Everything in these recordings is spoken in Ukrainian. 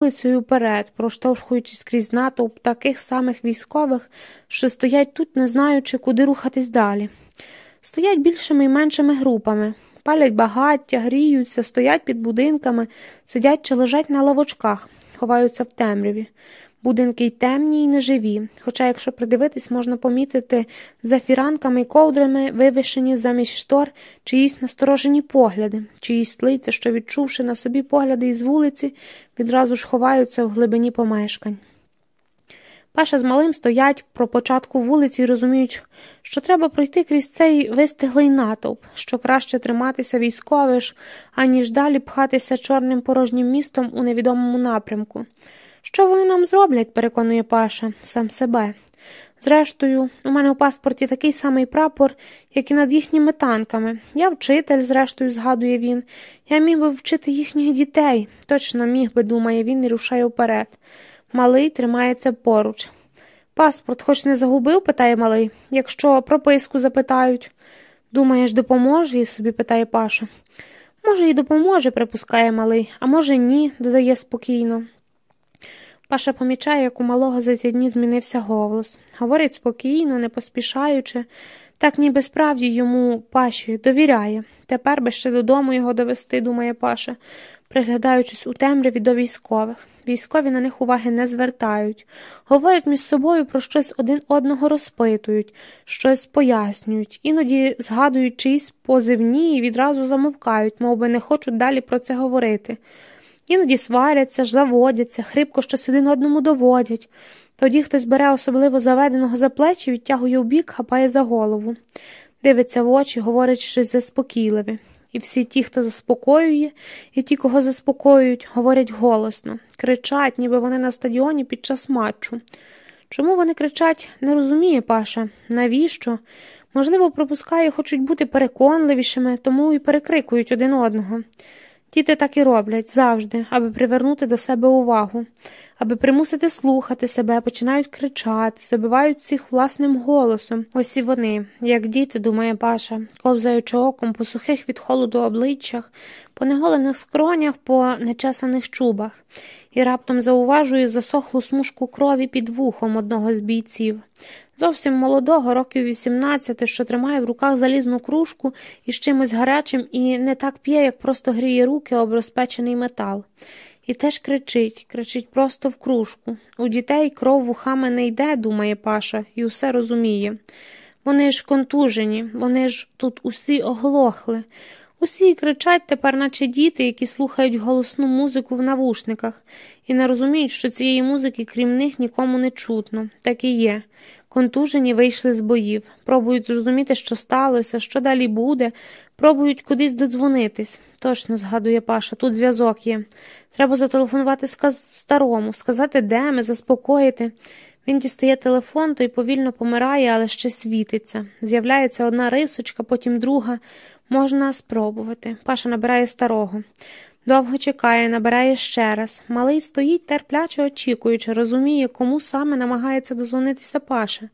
вулицею вперед, проштовхуючись крізь натовп таких самих військових, що стоять тут, не знаючи, куди рухатись далі. Стоять більшими і меншими групами, палять багаття, гріються, стоять під будинками, сидять чи лежать на лавочках, ховаються в темряві. Будинки й темні й неживі, хоча, якщо придивитись, можна помітити за фіранками й ковдрами вивішені замість штор чиїсь насторожені погляди, чиїсь лиця, що, відчувши на собі погляди із вулиці, відразу ж ховаються в глибині помешкань. Паша з малим стоять про початку вулиці і розуміють, що треба пройти крізь цей вистиглий натовп, що краще триматися військових, аніж далі пхатися чорним порожнім містом у невідомому напрямку. Що вони нам зроблять, переконує Паша, сам себе. Зрештою, у мене у паспорті такий самий прапор, як і над їхніми танками. Я вчитель, зрештою, згадує він. Я міг би вчити їхніх дітей. Точно міг би, думає він і рушає вперед. Малий тримається поруч. Паспорт хоч не загубив? питає малий. Якщо прописку запитають. Думаєш, допоможе? собі питає Паша. Може, і допоможе, припускає малий, а може, ні, додає спокійно. Паша помічає, як у малого за ці дні змінився голос. Говорить спокійно, не поспішаючи, так ніби справді йому Паші довіряє. Тепер би ще додому його довести, думає Паша, приглядаючись у темряві до військових. Військові на них уваги не звертають, говорять між собою про щось один одного розпитують, щось пояснюють, іноді згадують чиїсь позивні і відразу замовкають, мов би не хочуть далі про це говорити. Іноді сваряться, заводяться, хрипко щось один одному доводять. Тоді хтось бере особливо заведеного за плечі, відтягує вбік, хапає за голову, дивиться в очі, говорить щось заспокійливе. І всі ті, хто заспокоює, і ті, кого заспокоюють, говорять голосно, кричать, ніби вони на стадіоні під час матчу. Чому вони кричать, не розуміє Паша. Навіщо? Можливо, пропускає, хочуть бути переконливішими, тому і перекрикують один одного. Діти так і роблять завжди, аби привернути до себе увагу, аби примусити слухати себе, починають кричати, забивають всіх власним голосом. Ось і вони, як діти, думає Паша, ковзаючи оком по сухих від холоду обличчях, по неголених скронях, по нечесаних чубах, і раптом зауважує засохлу смужку крові під вухом одного з бійців. Зовсім молодого, років 18, що тримає в руках залізну кружку із чимось гарячим і не так п'є, як просто гріє руки об розпечений метал. І теж кричить, кричить просто в кружку. У дітей кров вухами не йде, думає Паша, і усе розуміє. Вони ж контужені, вони ж тут усі оглохли. Усі кричать тепер, наче діти, які слухають голосну музику в навушниках, і не розуміють, що цієї музики, крім них, нікому не чутно. Так і є. Контужені вийшли з боїв, пробують зрозуміти, що сталося, що далі буде, пробують кудись додзвонитись. Точно, згадує Паша, тут зв'язок є. Треба зателефонувати старому, сказати, де ми, заспокоїти. Він дістає телефон, той повільно помирає, але ще світиться. З'являється одна рисочка, потім друга. Можна спробувати. Паша набирає старого. Довго чекає, набирає ще раз. Малий стоїть, терпляче очікуючи, розуміє, кому саме намагається дозвонитися Паша.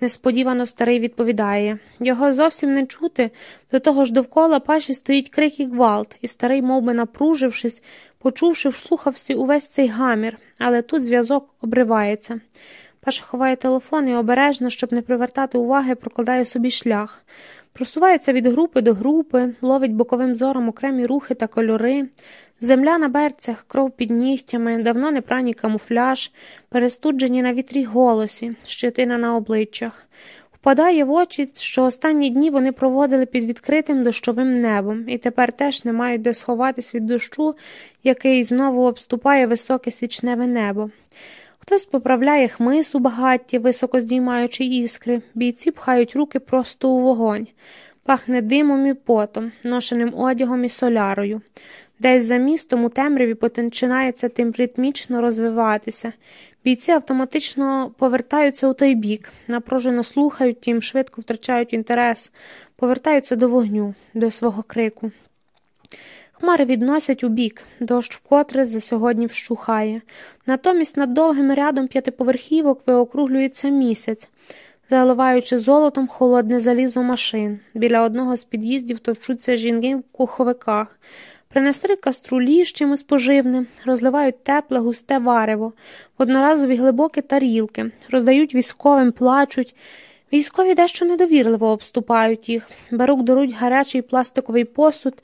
Несподівано старий відповідає його зовсім не чути, до того ж довкола паші стоїть крик і гвалт, і старий, мов би напружившись, почувши, вслухався увесь цей гамір, але тут зв'язок обривається. Паша ховає телефон і обережно, щоб не привертати уваги, прокладає собі шлях. Просувається від групи до групи, ловить боковим зором окремі рухи та кольори, земля на берцях, кров під нігтями, давно не прані камуфляж, перестуджені на вітрі голосі, щетина на обличчях. Впадає в очі, що останні дні вони проводили під відкритим дощовим небом, і тепер теж не мають де сховатись від дощу, який знову обступає високе свічневе небо. Хтось поправляє хмис у багатті, високо здіймаючи іскри, бійці пхають руки просто у вогонь, пахне димом і потом, ношеним одягом і солярою. Десь за містом у темряві починається тим ритмічно розвиватися. Бійці автоматично повертаються у той бік, напружено слухають, тим швидко втрачають інтерес, повертаються до вогню, до свого крику. Хмари відносять у бік, дощ вкотре за сьогодні вщухає. Натомість над довгим рядом п'ятиповерхівок виокруглюється місяць, заливаючи золотом холодне залізо машин. Біля одного з під'їздів товчуться жінки в куховиках. Принесли каструлі з чимось поживним, розливають тепле, густе варево, одноразові глибокі тарілки, роздають військовим, плачуть. Військові дещо недовірливо обступають їх, беруть даруть гарячий пластиковий посуд,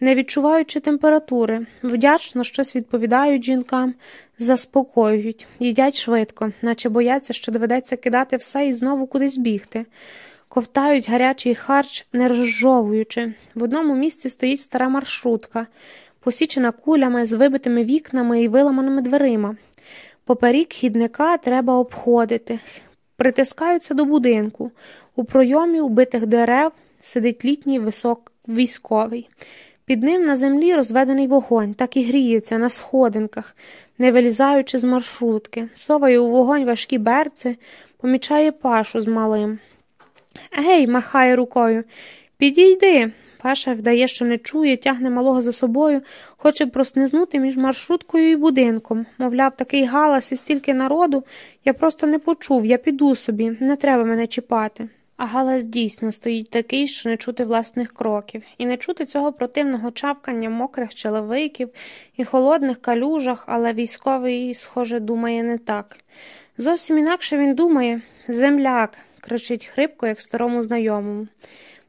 не відчуваючи температури, вдячно щось відповідають жінкам, заспокоюють, їдять швидко, наче бояться, що доведеться кидати все і знову кудись бігти. Ковтають гарячий харч, не розжовуючи. В одному місці стоїть стара маршрутка, посічена кулями з вибитими вікнами і виламаними дверима. Поперік хідника треба обходити, притискаються до будинку. У пройомі убитих дерев сидить літній висок військовий. Під ним на землі розведений вогонь, так і гріється на сходинках, не вилізаючи з маршрутки, соває у вогонь важкі берці, помічає пашу з малим. Гей, махає рукою. Підійди. Паша вдає, що не чує, тягне малого за собою, хоче проснизнути між маршруткою і будинком. Мовляв, такий галас і стільки народу я просто не почув, я піду собі, не треба мене чіпати. А галас дійсно стоїть такий, що не чути власних кроків, і не чути цього противного чавкання мокрих челевиків і холодних калюжах, але військовий, схоже, думає не так. Зовсім інакше він думає земляк, кричить хрипко, як старому знайомому.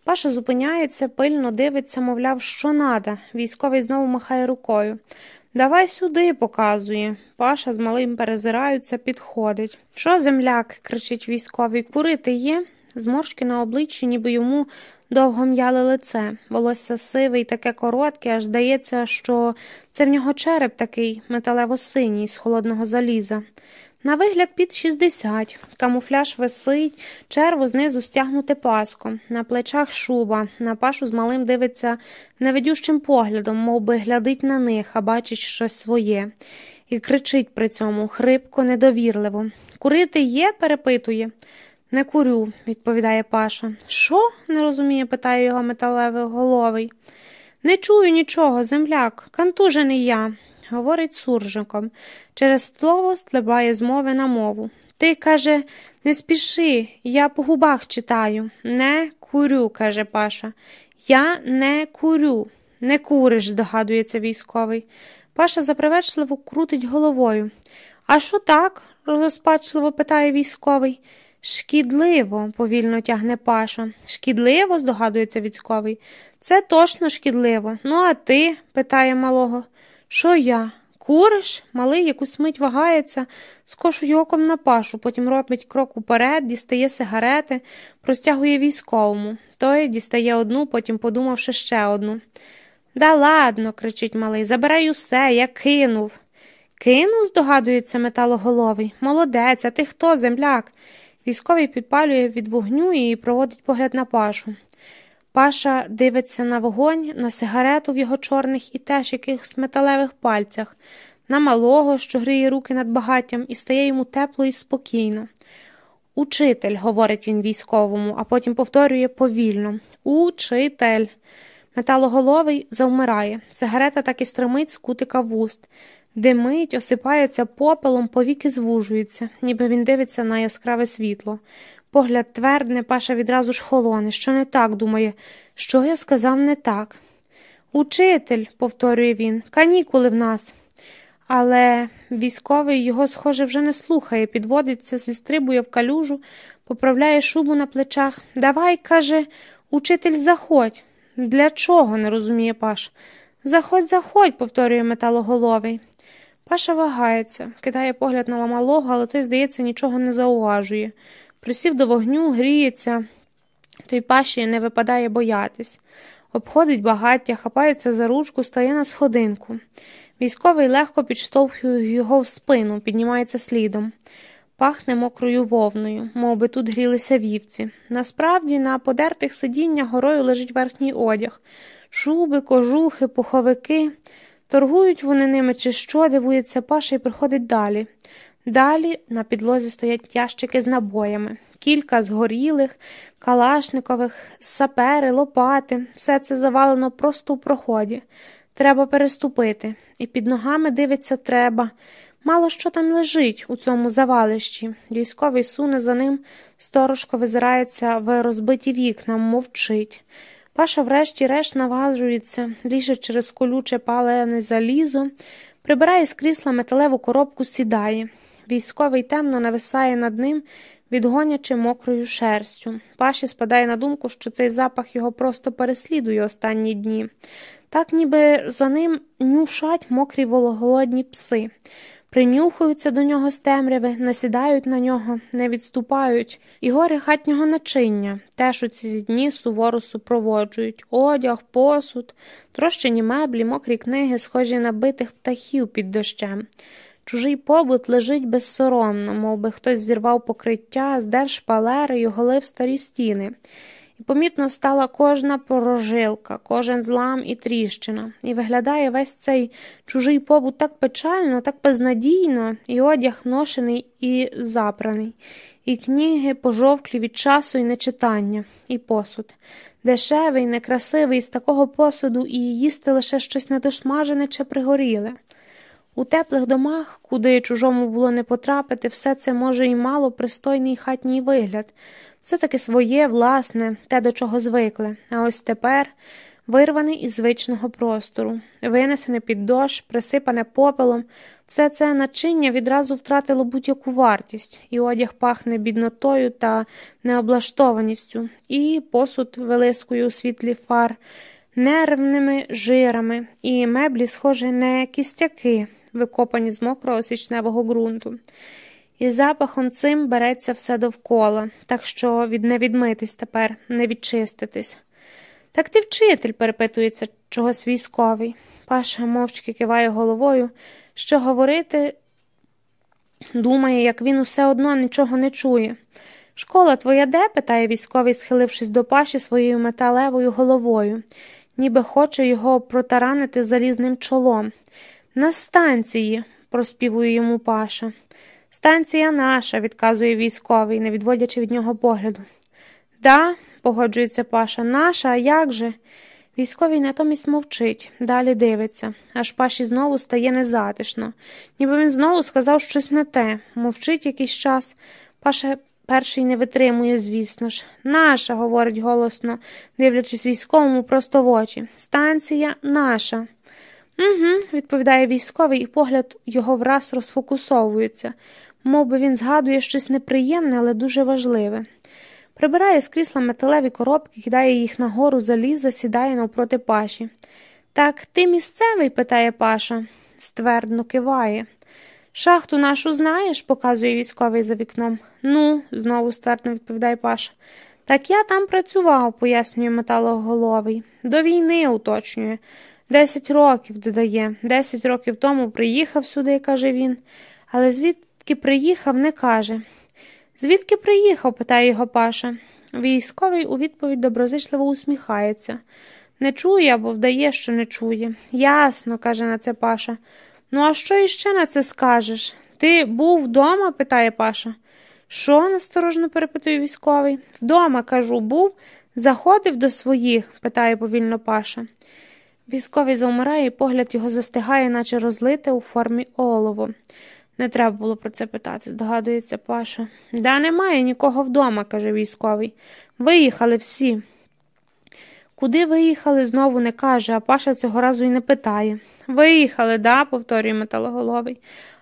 Паша зупиняється, пильно дивиться, мовляв, що нада. Військовий знову махає рукою. Давай сюди, показує. Паша з малим перезираються, підходить. Що, земляк? кричить військовий. Курити є? Зморшки на обличчі, ніби йому довго м'яли лице. Волосся сиве і таке коротке, аж здається, що це в нього череп такий металево синій з холодного заліза. На вигляд під 60. Камуфляж висить, черво знизу стягнуте паском, на плечах шуба, на пашу з малим дивиться невидющим поглядом, мов би глядить на них, а бачить щось своє, і кричить при цьому хрипко, недовірливо. Курити є? перепитує. Не курю, відповідає Паша. Що? не розуміє, питає його металевий головий. Не чую нічого, земляк, кантужений я говорить суржиком. Через слово стлебає з мови на мову. Ти, каже, не спіши, я по губах читаю. Не курю, каже Паша. Я не курю. Не куриш, здогадується військовий. Паша запривечливо крутить головою. А що так? розпачливо питає військовий. Шкідливо, повільно тягне Паша. Шкідливо, здогадується військовий. Це точно шкідливо. Ну, а ти? питає малого. Що я? Куриш? Малий якусь мить вагається, скошує оком на пашу, потім робить крок уперед, дістає сигарети, простягує військовому. Той дістає одну, потім, подумавши, ще одну. Да ладно, кричить малий, забирай усе, я кинув. Кинув, здогадується металоголовий. Молодець, а ти хто, земляк? Військовий підпалює від вогню і проводить погляд на пашу. Паша дивиться на вогонь, на сигарету в його чорних і теж якихось металевих пальцях, на малого, що гріє руки над багаттям, і стає йому тепло і спокійно. Учитель, говорить він військовому, а потім повторює повільно Учитель. Металоголовий завмирає. Сигарета так і стримить з кутика вуст. Димить, осипається попелом, повіки звужуються, ніби він дивиться на яскраве світло. Погляд твердне, паша відразу ж холоне. Що не так, думає, що я сказав не так. Учитель, повторює він, канікули в нас. Але військовий його, схоже, вже не слухає, підводиться, зістрибує в калюжу, поправляє шубу на плечах. Давай, каже, учитель, заходь. Для чого? не розуміє Паш. Заходь, заходь, повторює металоголовий. Паша вагається, кидає погляд на ламалого, але той, здається, нічого не зауважує. Присів до вогню, гріється, той паші не випадає боятись. Обходить багаття, хапається за ручку, стає на сходинку. Військовий легко підштовхує його в спину, піднімається слідом. Пахне мокрою вовною, мов би тут грілися вівці. Насправді, на подертих сидіннях горою лежить верхній одяг, шуби, кожухи, пуховики. Торгують вони ними, чи що, дивується паша і приходить далі. Далі на підлозі стоять ящики з набоями, кілька згорілих, калашникових, сапери, лопати, все це завалено просто у проході. Треба переступити, і під ногами дивиться треба. Мало що там лежить у цьому завалищі. Військовий суне за ним, сторожко визирається в розбиті вікна, мовчить. Паша врешті-решт наважується, ліже через колюче палене залізо, прибирає з крісла металеву коробку, сідає. Військовий темно нависає над ним, відгонячи мокрою шерстю. Паші спадає на думку, що цей запах його просто переслідує останні дні. Так ніби за ним нюшать мокрі вологолодні пси принюхуються до нього з темряви, насідають на нього, не відступають, і гори хатнього начиння теж у ці дні суворо супроводжують одяг, посуд, трощені меблі, мокрі книги, схожі на битих птахів під дощем. Чужий побут лежить безсоромно, мов би хтось зірвав покриття, здер шпалери й оголив старі стіни. Помітно стала кожна порожилка, кожен злам і тріщина, і виглядає весь цей чужий побут так печально, так безнадійно, і одяг ношений і запраний, і книги пожовклі від часу і нечитання, і посуд. Дешевий, некрасивий, з такого посуду і їсти лише щось недошмажене чи пригоріле. У теплих домах, куди чужому було не потрапити, все це може і мало пристойний хатній вигляд. Все таки своє, власне, те, до чого звикли, а ось тепер вирваний із звичного простору, винесене під дощ, присипане попелом, все це начиння відразу втратило будь-яку вартість, і одяг пахне біднотою та необлаштованістю, і посуд вилискою у світлі фар, нервними жирами, і меблі, схожі на кістяки, викопані з мокрого січневого ґрунту і запахом цим береться все довкола, так що від не відмитись тепер, не відчиститись. Так ти вчитель, перепитується чогось військовий. Паша мовчки киває головою, що говорити, думає, як він усе одно нічого не чує. Школа твоя де? питає військовий, схилившись до паші своєю металевою головою, ніби хоче його протаранити залізним чолом. На станції, проспівує йому Паша. Станція наша, відказує військовий, не відводячи від нього погляду. Да, погоджується Паша, наша, а як же? Військовий натомість мовчить, далі дивиться, аж паші знову стає незатишно, ніби він знову сказав щось не те, мовчить якийсь час. Паша перший не витримує, звісно ж. Наша, говорить голосно, дивлячись військовому просто в очі. Станція наша. Угу, відповідає військовий, і погляд його враз розфокусовується, мов би він згадує щось неприємне, але дуже важливе. Прибирає з крісла металеві коробки, кидає їх нагору заліза, сідає навпроти паші. Так ти місцевий? питає Паша, ствердно киває. Шахту нашу знаєш, показує військовий за вікном. Ну, знову ствердно відповідає Паша. Так я там працював, пояснює металоголовий. До війни уточнює. Десять років додає, десять років тому приїхав сюди, каже він, але звідки приїхав, не каже. Звідки приїхав? питає його Паша. Військовий у відповідь доброзичливо усміхається. Не чує або вдає, що не чує. Ясно, каже на це Паша. Ну, а що іще на це скажеш? Ти був вдома? питає Паша. Що? насторожно перепитує військовий. Вдома, кажу, був, заходив до своїх, питає повільно Паша. Військовий завмирає, і погляд його застигає, наче розлите у формі олово. Не треба було про це питати, здогадується Паша. Да немає нікого вдома, каже військовий. Виїхали всі. Куди виїхали, знову не каже, а Паша цього разу й не питає. Виїхали, да, повторює металоголовий.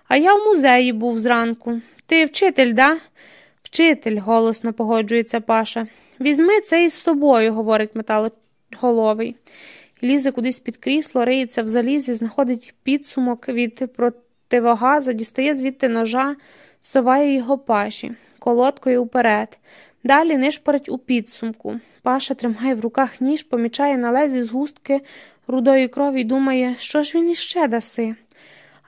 А я в музеї був зранку. Ти вчитель, да? Вчитель, голосно погоджується Паша. Візьми це із собою, говорить металоголовий лізе кудись під крісло, риється в залізі, знаходить підсумок від противогаза, дістає звідти ножа, соває його паші, колодкою вперед. Далі нишпорить у підсумку. Паша тримає в руках ніж, помічає на лезі згустки рудої крові і думає, що ж він іще даси.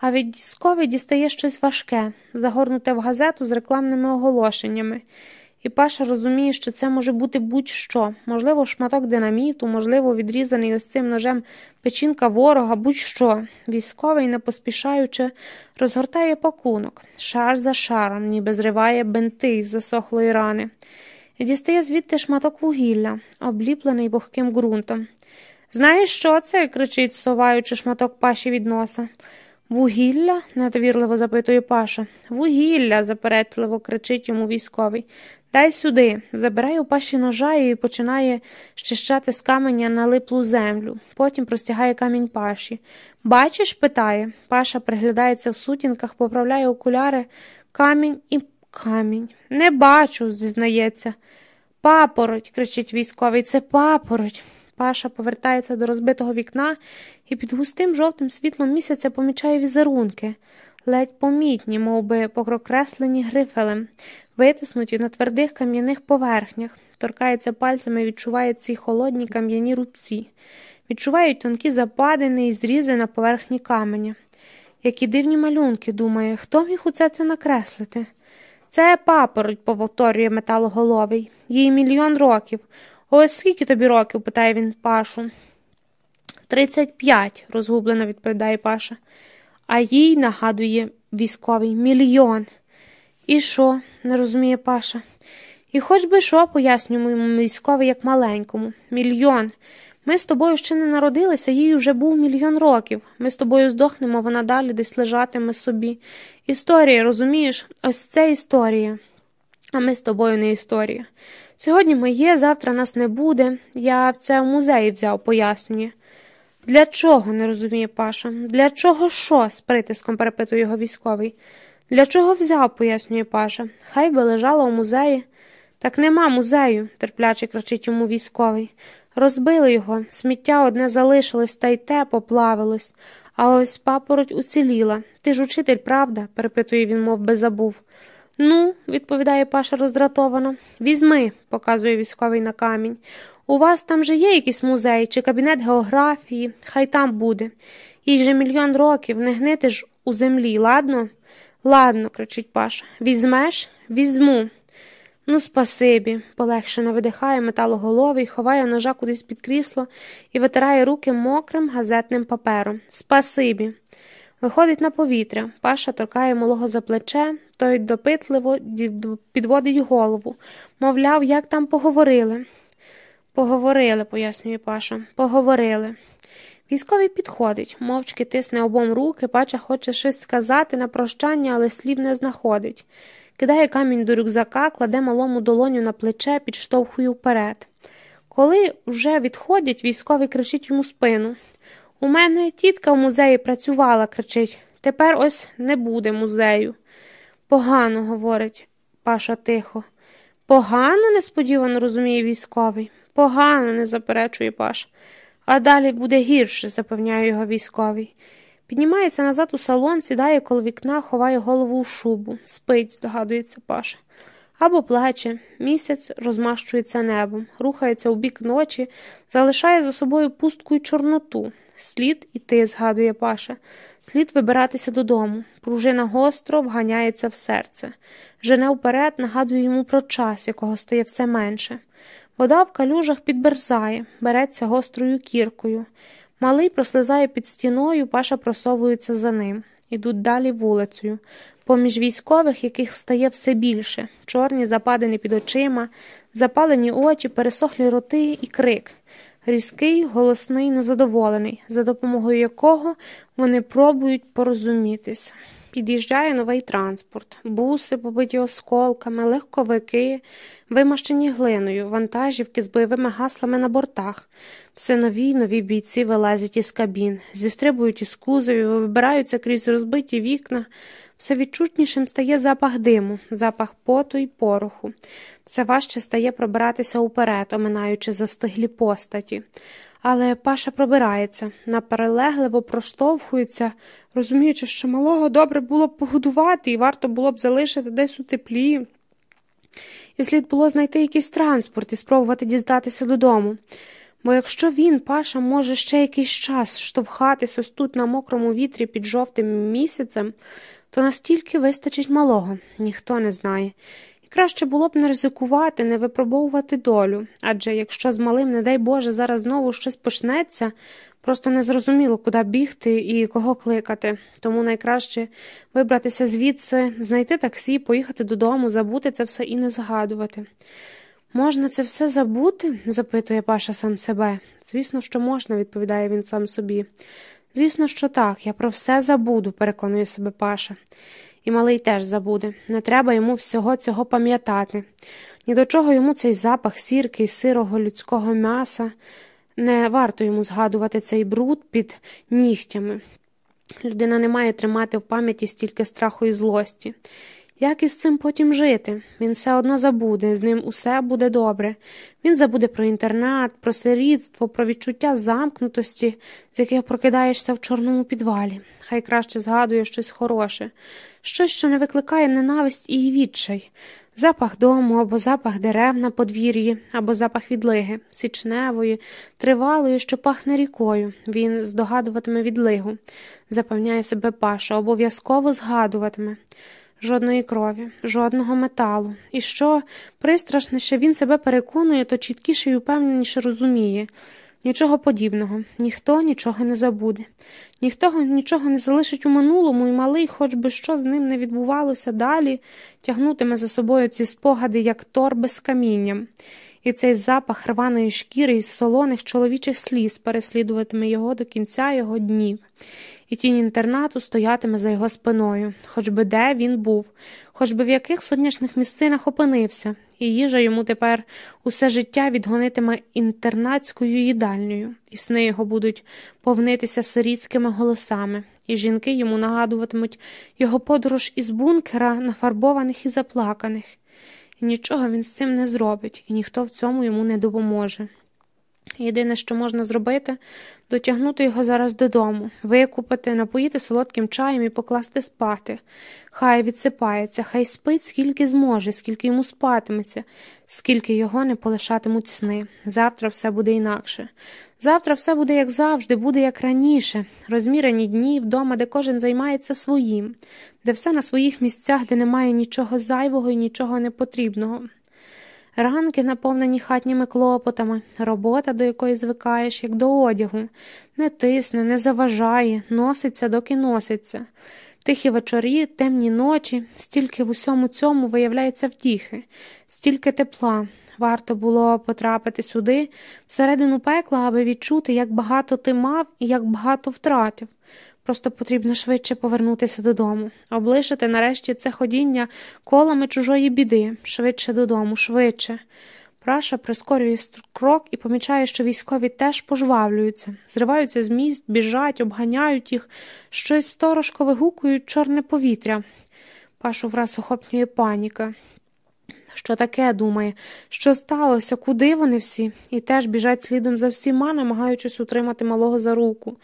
А від діскові дістає щось важке, загорнуте в газету з рекламними оголошеннями. І Паша розуміє, що це може бути будь-що, можливо, шматок динаміту, можливо, відрізаний ось цим ножем печінка ворога, будь-що. Військовий, не поспішаючи, розгортає пакунок, шар за шаром, ніби зриває бенти із засохлої рани, і дістає звідти шматок вугілля, обліплений вогким ґрунтом. Знаєш, що це? кричить, соваючи шматок паші від носа. Вугілля? недовірливо запитує Паша. Вугілля, заперечливо кричить йому військовий. Дай сюди. Забирає у паші ножа і починає щищати з каменя налиплу землю. Потім простягає камінь паші. Бачиш? питає. Паша приглядається в сутінках, поправляє окуляри, камінь і камінь. Не бачу, зізнається. Папороть, кричить військовий, це папороть. Паша повертається до розбитого вікна і під густим жовтим світлом місяця помічає візерунки, ледь помітні, мов би, покрокреслені грифелем, витиснуті на твердих кам'яних поверхнях, торкається пальцями, відчуває ці холодні кам'яні рубці, відчувають тонкі западини і зрізи на поверхні каменя. Які дивні малюнки, думає, хто міг у це це накреслити? Це папороть, повторює металоголовий, їй мільйон років. Ось скільки тобі років? питає він Пашу. Тридцять п'ять, розгублено відповідає Паша. А їй нагадує військовий мільйон. І що? не розуміє Паша. І хоч би що, пояснюємо військовий, як маленькому. Мільйон. Ми з тобою ще не народилися, їй вже був мільйон років. Ми з тобою здохнемо, вона далі десь лежатиме собі. Історія, розумієш? Ось це історія. А ми з тобою не історія. Сьогодні ми є, завтра нас не буде. Я це в музеї взяв, пояснює. Для чого, не розуміє Паша. Для чого що? з притиском перепитує його військовий. Для чого взяв, пояснює Паша. Хай би лежала у музеї. Так нема музею, терпляче кричить йому військовий. Розбили його, сміття одне залишилось, та й те поплавилось. А ось папороть уціліла. Ти ж учитель, правда? перепитує він, мов би забув. Ну, відповідає Паша роздратовано. Візьми, показує військовий на камінь. У вас там же є якийсь музей чи кабінет географії, хай там буде. Їй же мільйон років, не гнити ж у землі, ладно? Ладно, кричить Паша. Візьмеш? Візьму. Ну, спасибі, полегшено видихає металоголовий, ховає ножа кудись під крісло і витирає руки мокрим газетним папером. Спасибі. Виходить на повітря. Паша торкає малого за плече, той допитливо підводить голову. Мовляв, як там поговорили. Поговорили, пояснює Паша. Поговорили. Військовий підходить, мовчки тисне обом руки, пача хоче щось сказати на прощання, але слів не знаходить. Кидає камінь до рюкзака, кладе малому долоню на плече, підштовхує вперед. Коли вже відходять, військовий кричить йому спину. У мене тітка в музеї працювала, кричить. Тепер ось не буде музею. Погано, говорить Паша тихо. Погано, несподівано розуміє військовий. Погано, не заперечує Паша. А далі буде гірше, запевняє його військовий. Піднімається назад у салон, сідає коло вікна, ховає голову у шубу, спить, здогадується Паша. Або плаче, місяць розмащується небом, рухається у бік ночі, залишає за собою пустку й чорноту. Слід іти, згадує Паша, слід вибиратися додому. Пружина гостро вганяється в серце. Жене вперед, нагадує йому про час, якого стає все менше. Вода в калюжах підберзає, береться гострою кіркою. Малий прослизає під стіною, паша просовується за ним. Ідуть далі вулицею. Поміж військових, яких стає все більше, чорні западини під очима, запалені очі, пересохлі роти і крик. Різкий, голосний, незадоволений, за допомогою якого вони пробують порозумітися. Під'їжджає новий транспорт, буси, побиті осколками, легковики, вимащені глиною, вантажівки з бойовими гаслами на бортах. Все нові й нові бійці вилазять із кабін, зістрибують із кузовів, вибираються крізь розбиті вікна. Все відчутнішим стає запах диму, запах поту й пороху. Все важче стає пробиратися уперед, оминаючи застиглі постаті. Але Паша пробирається, наперелегливо проштовхується, розуміючи, що малого добре було б погодувати і варто було б залишити десь у теплі. І слід було знайти якийсь транспорт і спробувати дістатися додому. Бо якщо він, Паша, може ще якийсь час штовхатись ось тут на мокрому вітрі під жовтим місяцем, то настільки вистачить малого, ніхто не знає. Краще було б не ризикувати, не випробовувати долю, адже якщо з малим, не дай Боже, зараз знову щось почнеться, просто незрозуміло, куди бігти і кого кликати. Тому найкраще вибратися звідси, знайти таксі, поїхати додому, забути це все і не згадувати. Можна це все забути? запитує Паша сам себе. Звісно, що можна, відповідає він сам собі. Звісно, що так, я про все забуду, переконує себе Паша. І малий теж забуде. Не треба йому всього цього пам'ятати. Ні до чого йому цей запах сірки і сирого людського м'яса. Не варто йому згадувати цей бруд під нігтями. Людина не має тримати в пам'яті стільки страху і злості. Як із цим потім жити? Він все одно забуде, з ним усе буде добре. Він забуде про інтернат, про сирітство, про відчуття замкнутості, з яких прокидаєшся в чорному підвалі. Хай краще згадує щось хороше, щось, що не викликає ненависть і відчай. Запах дому або запах дерев на подвір'ї, або запах відлиги, січневої, тривалої, що пахне рікою. Він здогадуватиме відлигу, запевняє себе Паша, обов'язково згадуватиме. Жодної крові, жодного металу. І що пристрашніше він себе переконує, то чіткіше і упевненіше розуміє. Нічого подібного, ніхто нічого не забуде, ніхто нічого не залишить у минулому, і малий, хоч би що з ним не відбувалося далі, тягнутиме за собою ці спогади, як торби з камінням, і цей запах рваної шкіри із солоних чоловічих сліз переслідуватиме його до кінця його днів. І тінь інтернату стоятиме за його спиною, хоч би де він був, хоч би в яких сонячних місцинах опинився, і їжа йому тепер усе життя відгонитиме інтернатською їдальнею, і сни його будуть повнитися сирітськими голосами, і жінки йому нагадуватимуть його подорож із бункера, нафарбованих і заплаканих. І нічого він з цим не зробить, і ніхто в цьому йому не допоможе. Єдине, що можна зробити, дотягнути його зараз додому, викупити, напоїти солодким чаєм і покласти спати. Хай відсипається, хай спить, скільки зможе, скільки йому спатиметься, скільки його не полишатимуть сни. Завтра все буде інакше. Завтра все буде, як завжди, буде як раніше, розмірені дні вдома, де кожен займається своїм, де все на своїх місцях, де немає нічого зайвого і нічого непотрібного. Ранки наповнені хатніми клопотами, робота, до якої звикаєш, як до одягу, не тисне, не заважає, носиться, доки носиться. Тихі вечорі, темні ночі, стільки в усьому цьому виявляється втіхи, стільки тепла. Варто було потрапити сюди, всередину пекла, аби відчути, як багато ти мав і як багато втратив. Просто потрібно швидше повернутися додому, облишити нарешті це ходіння колами чужої біди, швидше додому, швидше. Праша прискорює крок і помічає, що військові теж пожвавлюються, зриваються з міст, біжать, обганяють їх, щось сторожко вигукують чорне повітря. Пашу враз охоплює паніка. Що таке думає, що сталося, куди вони всі, і теж біжать слідом за всіма, намагаючись утримати малого за руку,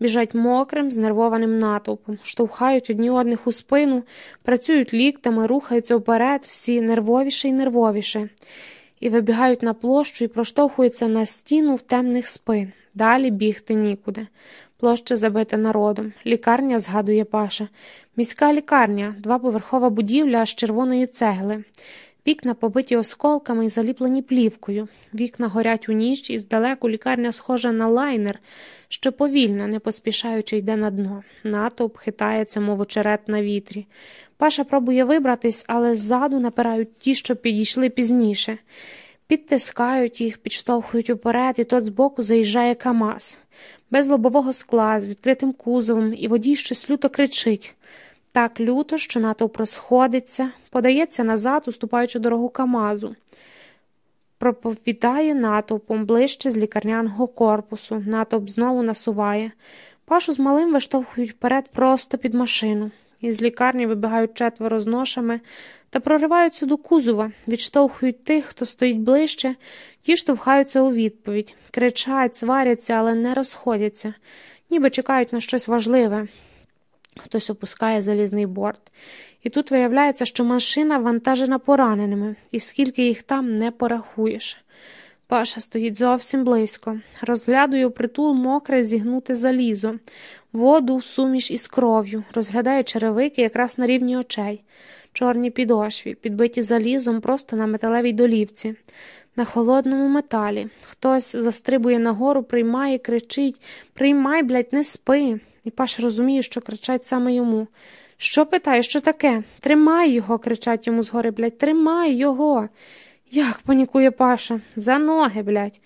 біжать мокрим, знервованим натовпом, штовхають одні одних у спину, працюють ліктами, рухаються вперед, всі нервовіше і нервовіше, і вибігають на площу і проштовхуються на стіну в темних спин. Далі бігти нікуди. Площа забита народом. Лікарня, згадує Паша. Міська лікарня, двоповерхова будівля з червоної цегли. Вікна побиті осколками і заліплені плівкою. Вікна горять у ніч, і здалеку лікарня схожа на лайнер, що повільно, не поспішаючи, йде на дно. Натовп хитається, мов очерет на вітрі. Паша пробує вибратись, але ззаду напирають ті, що підійшли пізніше. Підтискають їх, підштовхують уперед, і тот збоку заїжджає Камаз. Без лобового скла, з відкритим кузовом, і водій щось люто кричить. Так люто, що натовп розходиться, подається назад, уступаючи дорогу Камазу. Проповідає натовпом ближче з лікарняного корпусу. Натовп знову насуває. Пашу з малим виштовхують вперед просто під машину. Із лікарні вибігають четверо з ношами та прориваються до кузова, відштовхують тих, хто стоїть ближче, ті штовхаються у відповідь, кричать, сваряться, але не розходяться, ніби чекають на щось важливе. Хтось опускає залізний борт. І тут виявляється, що машина вантажена пораненими, і скільки їх там не порахуєш. Паша стоїть зовсім близько, розглядує притул мокре, зігнуте залізо, воду в суміш із кров'ю, розглядає черевики якраз на рівні очей, чорні підошві, підбиті залізом просто на металевій долівці, на холодному металі. Хтось застрибує нагору, приймає, кричить Приймай, блядь, не спи. І Паш розуміє, що кричать саме йому. Що питає, що таке? Тримай його, кричать йому згори, блядь, тримай його. Як панікує Паша? За ноги, блядь.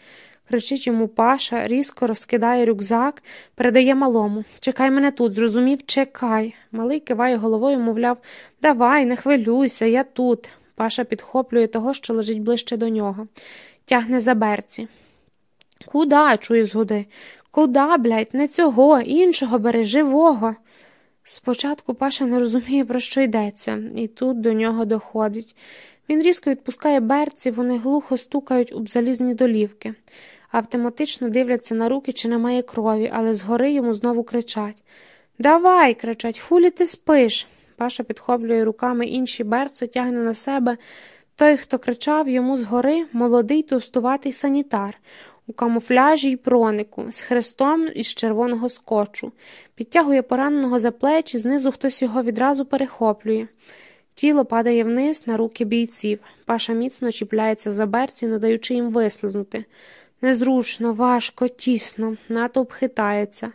кричить йому Паша, різко розкидає рюкзак, передає малому. Чекай мене тут, зрозумів, чекай. Малий киває головою, мовляв, давай, не хвилюйся, я тут. Паша підхоплює того, що лежить ближче до нього, тягне за берці. Куда? чую згоди. Куда, блядь, не цього, іншого бери, живого. Спочатку Паша не розуміє, про що йдеться, і тут до нього доходить. Він різко відпускає берці, вони глухо стукають об залізні долівки, автоматично дивляться на руки, чи немає крові, але згори йому знову кричать Давай, кричать, хулі ти спиш. Паша підхоплює руками інші берці, тягне на себе. Той, хто кричав йому згори, молодий товстуватий санітар у камуфляжі й пронику, з хрестом із червоного скотчу, підтягує пораненого за плечі, знизу хтось його відразу перехоплює. Тіло падає вниз на руки бійців. Паша міцно чіпляється за берці, не даючи їм вислизнути. Незручно, важко, тісно, натовп хитається.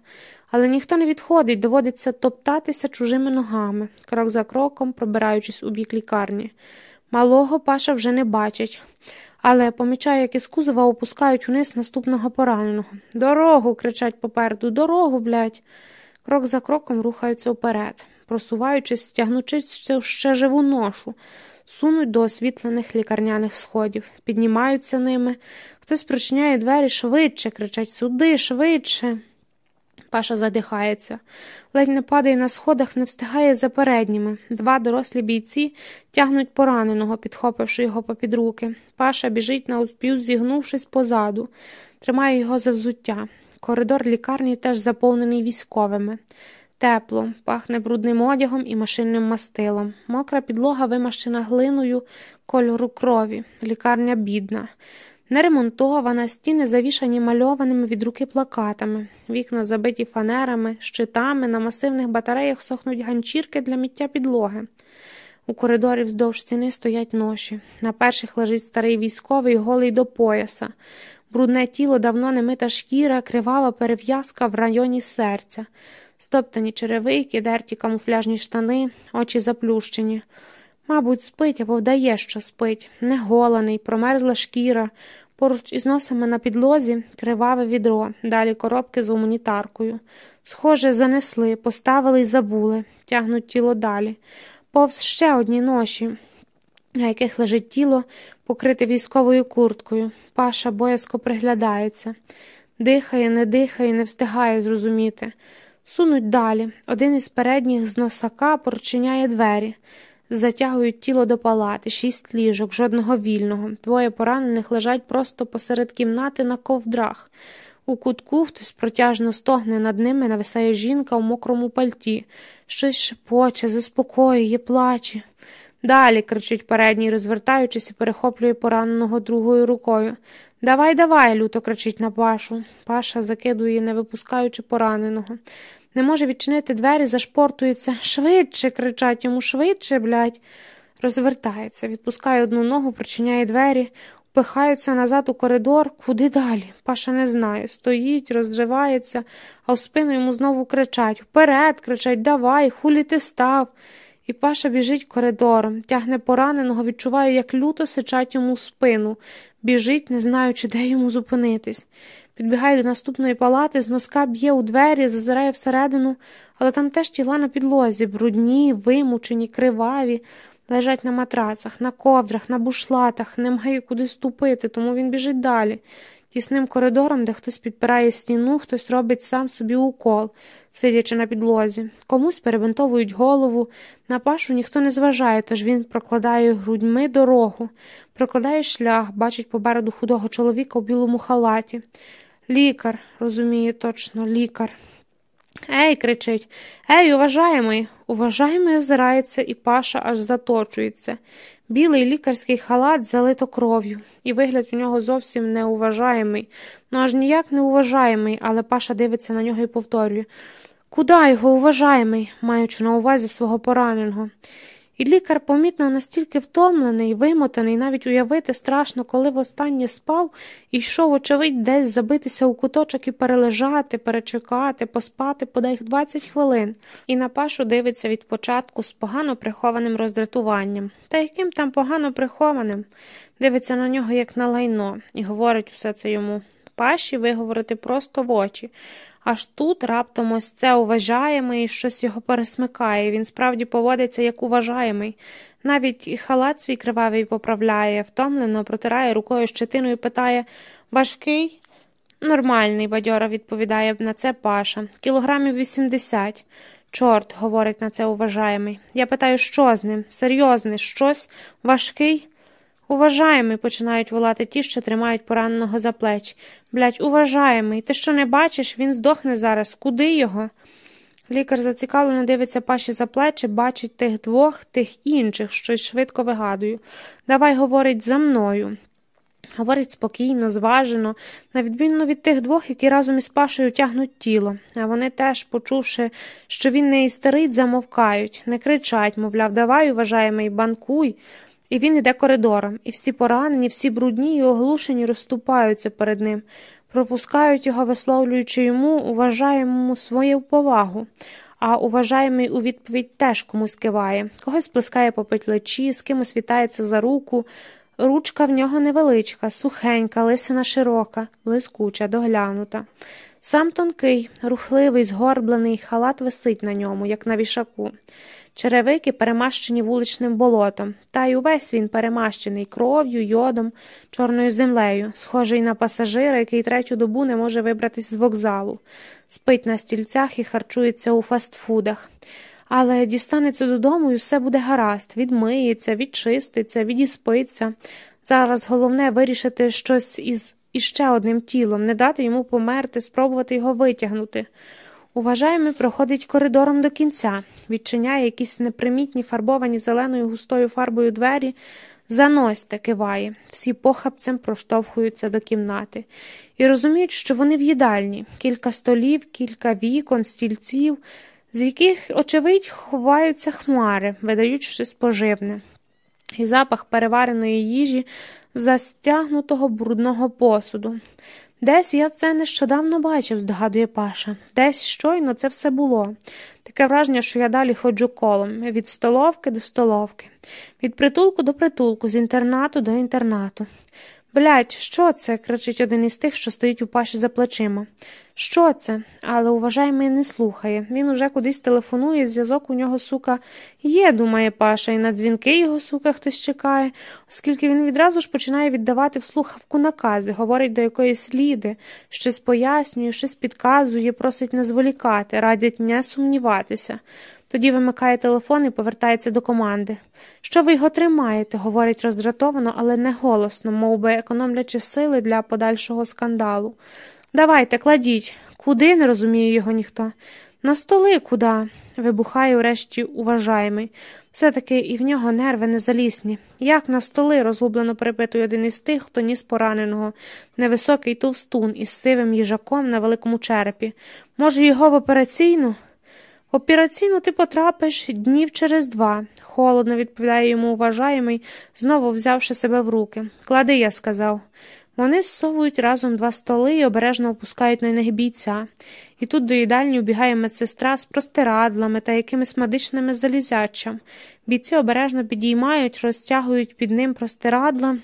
Але ніхто не відходить, доводиться топтатися чужими ногами, крок за кроком, пробираючись у бік лікарні. Малого Паша вже не бачить, але помічає, як із кузова опускають униз наступного пораненого. Дорогу, кричать попереду, дорогу, блядь. Крок за кроком рухаються вперед, просуваючись, стягнучись ще живу ношу, сунуть до освітлених лікарняних сходів, піднімаються ними. Хтось причиняє двері швидше, кричать сюди, швидше. Паша задихається, ледь не падає на сходах, не встигає за передніми. Два дорослі бійці тягнуть пораненого, підхопивши його попід руки. Паша біжить на успів, зігнувшись позаду, тримає його за взуття. Коридор лікарні теж заповнений військовими. Тепло, пахне брудним одягом і машинним мастилом. Мокра підлога вимащена глиною кольору крові. Лікарня бідна. Не ремонтована, стіни завішані мальованими від руки плакатами, вікна забиті фанерами, щитами, на масивних батареях сохнуть ганчірки для миття підлоги. У коридорі вздовж стіни стоять ноші. На перших лежить старий військовий, голий до пояса. Брудне тіло, давно немита шкіра, кривава перев'язка в районі серця, стоптані черевики, дерті камуфляжні штани, очі заплющені. Мабуть, спить або вдає, що спить, неголений, промерзла шкіра, поруч із носами на підлозі криваве відро, далі коробки з гуманітаркою. Схоже, занесли, поставили й забули, тягнуть тіло далі. Повз ще одні ноші, на яких лежить тіло, покрите військовою курткою. Паша боязко приглядається. Дихає, не дихає, не встигає зрозуміти. Сунуть далі. Один із передніх з носака прочиняє двері. Затягують тіло до палати, шість ліжок, жодного вільного. Двоє поранених лежать просто посеред кімнати на ковдрах. У кутку хтось протяжно стогне над ними, нависає жінка у мокрому пальті, щось шепоче, заспокоює, плаче. Далі, кричить передній, розвертаючись і перехоплює пораненого другою рукою. Давай, давай, люто кричить на Пашу. Паша закидує, не випускаючи пораненого. Не може відчинити двері, зашпортується. Швидше, кричать йому, швидше, блядь. Розвертається, відпускає одну ногу, причиняє двері, впихаються назад у коридор. Куди далі? Паша не знає. Стоїть, розривається, а в спину йому знову кричать Вперед, кричать, давай, хулі ти став. І Паша біжить коридором, тягне пораненого, відчуває, як люто сичать йому в спину, біжить, не знаючи, де йому зупинитись. Підбігає до наступної палати, з носка б'є у двері, зазирає всередину, але там теж тіла на підлозі, брудні, вимучені, криваві, лежать на матрацах, на ковдрах, на бушлатах, не має куди ступити, тому він біжить далі. Тісним коридором, де хтось підпирає стіну, хтось робить сам собі укол, сидячи на підлозі. Комусь перебинтовують голову, на пашу ніхто не зважає, тож він прокладає грудьми дорогу, прокладає шлях, бачить попереду худого чоловіка у білому халаті. Лікар, розуміє точно, лікар. Ей, кричить. Ей, уважаємий. Уважаємий озирається, і паша аж заточується. Білий лікарський халат залито кров'ю, і вигляд у нього зовсім неуважаємий. Ну аж ніяк не уважаємий, але паша дивиться на нього і повторює Куда його уважаємий, маючи на увазі свого пораненого. І лікар, помітно, настільки втомлений, вимотаний, навіть уявити страшно, коли востаннє спав і йшов, очевидь, десь забитися у куточок і перележати, перечекати, поспати подай 20 хвилин, і на пашу дивиться від початку з погано прихованим роздратуванням. Та яким там погано прихованим, дивиться на нього, як на лайно, і говорить усе це йому. паші виговорити просто в очі. Аж тут раптом ось це уважаємий, щось його пересмикає. Він справді поводиться як уважаємий. Навіть халат свій кривавий поправляє, втомлено протирає рукою щетину і питає Важкий? Нормальний, бадьоро відповідає на це Паша. Кілограмів вісімдесят. Чорт, говорить на це уважаємий. Я питаю, що з ним? Серйозний, щось важкий? Уважаємий, починають волати ті, що тримають пораненого за плеч. Блять, уважаємий, ти що не бачиш? Він здохне зараз. Куди його? Лікар зацікавлено дивиться паші за плечі, бачить тих двох, тих інших, щось швидко вигадую. Давай, говорить, за мною. Говорить спокійно, зважено, на відмінно від тих двох, які разом із Пашею тягнуть тіло, а вони теж, почувши, що він не істерить, замовкають, не кричать, мовляв, давай, уважаємий, банкуй. І він іде коридором, і всі поранені, всі брудні і оглушені розступаються перед ним, пропускають його, висловлюючи йому, уважаємому свою повагу. А уважаємий у відповідь теж комусь киває, когось плескає по петлечі, з кимось вітається за руку. Ручка в нього невеличка, сухенька, лисина широка, блискуча, доглянута. Сам тонкий, рухливий, згорблений, халат висить на ньому, як на вішаку. Черевики перемащені вуличним болотом, та й увесь він перемащений кров'ю, йодом, чорною землею, схожий на пасажира, який третю добу не може вибратись з вокзалу, спить на стільцях і харчується у фастфудах. Але дістанеться додому і все буде гаразд, відмиється, відчиститься, відіспиться. Зараз головне вирішити щось із іще одним тілом, не дати йому померти, спробувати його витягнути. Уважаємий проходить коридором до кінця, відчиняє якісь непримітні фарбовані зеленою густою фарбою двері, заносьте, киває, всі похапцем проштовхуються до кімнати і розуміють, що вони в їдальні, кілька столів, кілька вікон, стільців, з яких, очевидь, ховаються хмари, видають щось поживне. І запах перевареної їжі застягнутого брудного посуду. Десь я це нещодавно бачив, здогадує Паша. Десь щойно це все було. Таке враження, що я далі ходжу колом від столовки до столовки, від притулку до притулку, з інтернату до інтернату. Блять, що це? кричить один із тих, що стоїть у паші за плечима. Що це? Але уважаємий не слухає. Він уже кудись телефонує, зв'язок у нього, сука, є, думає Паша, і на дзвінки його, сука, хтось чекає, оскільки він відразу ж починає віддавати в слухавку накази, говорить до якоїсь ліди, щось пояснює, щось підказує, просить не зволікати, радять не сумніватися. Тоді вимикає телефон і повертається до команди. Що ви його тримаєте? говорить роздратовано, але не голосно, мов би економлячи сили для подальшого скандалу. Давайте, кладіть. Куди не розуміє його ніхто. На столи куди? вибухає урешті уважаємий. Все таки і в нього нерви незалісні. Як на столи? розгублено перепитує один із тих, хто ніс пораненого, невисокий товстун із сивим їжаком на великому черепі. Може, його в операційну? Операційну ти потрапиш днів через два, холодно відповідає йому уважаємий, знову взявши себе в руки. Клади, я сказав. Вони зсовують разом два столи і обережно опускають на них бійця. І тут до їдальні убігає медсестра з простирадлами та якимись медичними залізячам. Бійці обережно підіймають, розтягують під ним простирадла.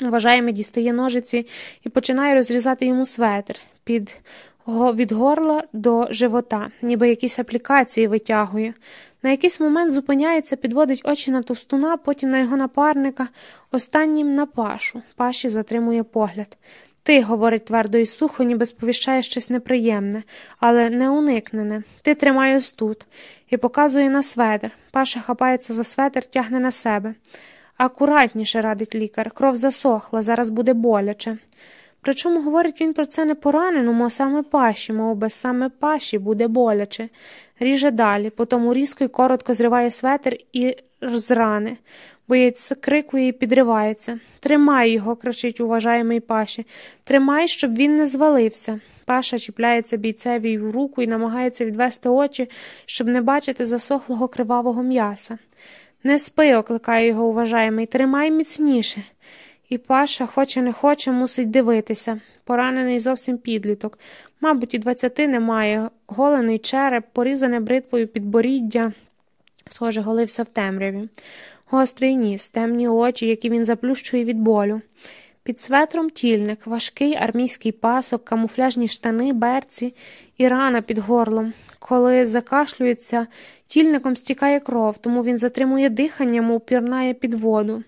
Вважаємо, дістає ножиці і починає розрізати йому светр. Під від горла до живота, ніби якісь аплікації витягує. На якийсь момент зупиняється, підводить очі на товстуна, потім на його напарника, останнім на пашу. Паші затримує погляд. Ти, говорить твердо і сухо, ніби сповіщає щось неприємне, але не уникнене. Ти тримай ось тут і показує на сведер. Паша хапається за светр, тягне на себе. Акуратніше, радить лікар, кров засохла, зараз буде боляче. Причому говорить він про це не пораненому, а саме паші, мов без саме паші буде боляче. Ріже далі, потому різко й коротко зриває светр і з. Боєць крикує і підривається. Тримай його, кричить уважаємий паші. Тримай, щоб він не звалився. Паша чіпляється бійцеві в руку і намагається відвести очі, щоб не бачити засохлого кривавого м'яса. Не спи, окликає його уважаємий, тримай міцніше. І Паша, хоче не хоче, мусить дивитися. Поранений зовсім підліток. Мабуть, і двадцяти немає, голений череп, порізане бритвою підборіддя, схоже, голився в темряві. Гострий ніс, темні очі, які він заплющує від болю. Під светром тільник, важкий армійський пасок, камуфляжні штани, берці і рана під горлом. Коли закашлюється, тільником стікає кров, тому він затримує дихання, мов пірнає під воду,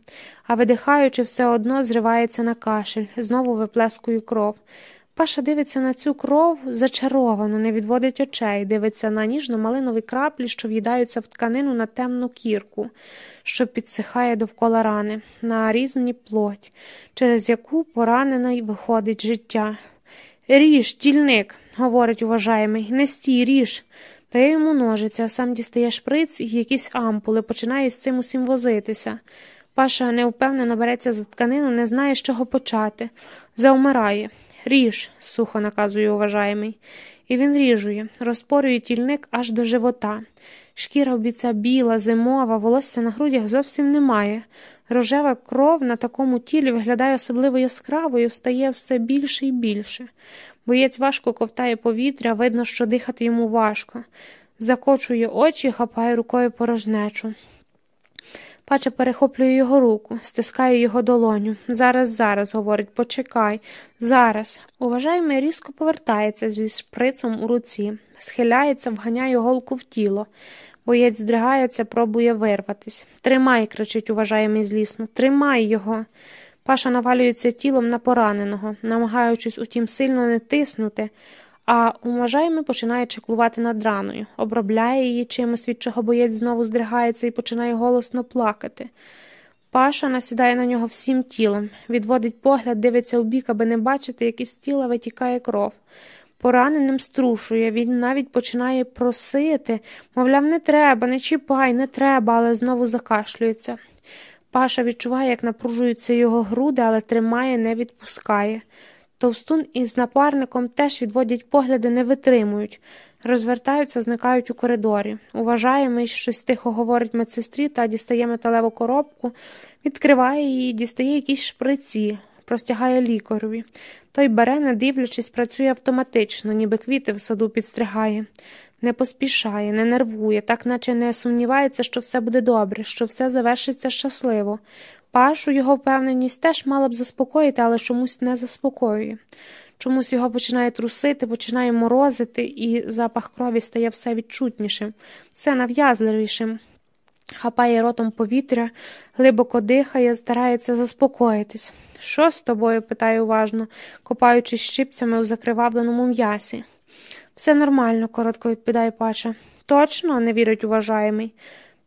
а видихаючи, все одно зривається на кашель, знову виплескує кров. Паша дивиться на цю кров зачаровано, не відводить очей, дивиться на ніжно-малинові краплі, що в'їдаються в тканину на темну кірку, що підсихає довкола рани, на різні плоть, через яку поранений виходить життя. Ріж, тільник, говорить уважаємий, не стій, ріж. Дає йому ножиця, сам дістає шприц і якісь ампули, починає з цим усім возитися. Паша невпевнено береться за тканину, не знає, з чого почати. Заумирає. Ріж, сухо наказує уважаємий. І він ріжує, розпорює тільник аж до живота. Шкіра обіця біла, зимова, волосся на грудях зовсім немає. Рожева кров на такому тілі виглядає особливо яскравою, стає все більше і більше. Боєць важко ковтає повітря, видно, що дихати йому важко. Закочує очі, хапає рукою порожнечу. Пача перехоплює його руку, стискає його долоню. Зараз, зараз, говорить, почекай, зараз. Уважаємий різко повертається зі шприцом у руці, схиляється, вганяє голку в тіло. Боєць здригається, пробує вирватись. Тримай, кричить уважаємий злісно, тримай його. Паша навалюється тілом на пораненого, намагаючись, утім, сильно не тиснути, а уважаємий починає чеклувати над раною, обробляє її чимось, від чого боєць знову здригається і починає голосно плакати. Паша насідає на нього всім тілом, відводить погляд, дивиться у бік, аби не бачити, як із тіла витікає кров. Пораненим струшує, він навіть починає просити, мовляв, не треба, не чіпай, не треба, але знову закашлюється. Паша відчуває, як напружуються його груди, але тримає, не відпускає. Товстун із напарником теж відводять погляди, не витримують, розвертаються, зникають у коридорі. Уважаємо, щось тихо говорить медсестрі та дістає металеву коробку, відкриває її, дістає якісь шприці, простягає лікареві. Той бере, не дивлячись, працює автоматично, ніби квіти в саду підстригає. Не поспішає, не нервує, так наче не сумнівається, що все буде добре, що все завершиться щасливо. Пашу його впевненість теж мала б заспокоїти, але чомусь не заспокоює. Чомусь його починає трусити, починає морозити, і запах крові стає все відчутнішим, все нав'язливішим. Хапає ротом повітря, глибоко дихає, старається заспокоїтись. Що з тобою? питає уважно, копаючись щипцями у закривавленому м'ясі. Все нормально, коротко відповідає Паша. Точно, не вірить уважаємий.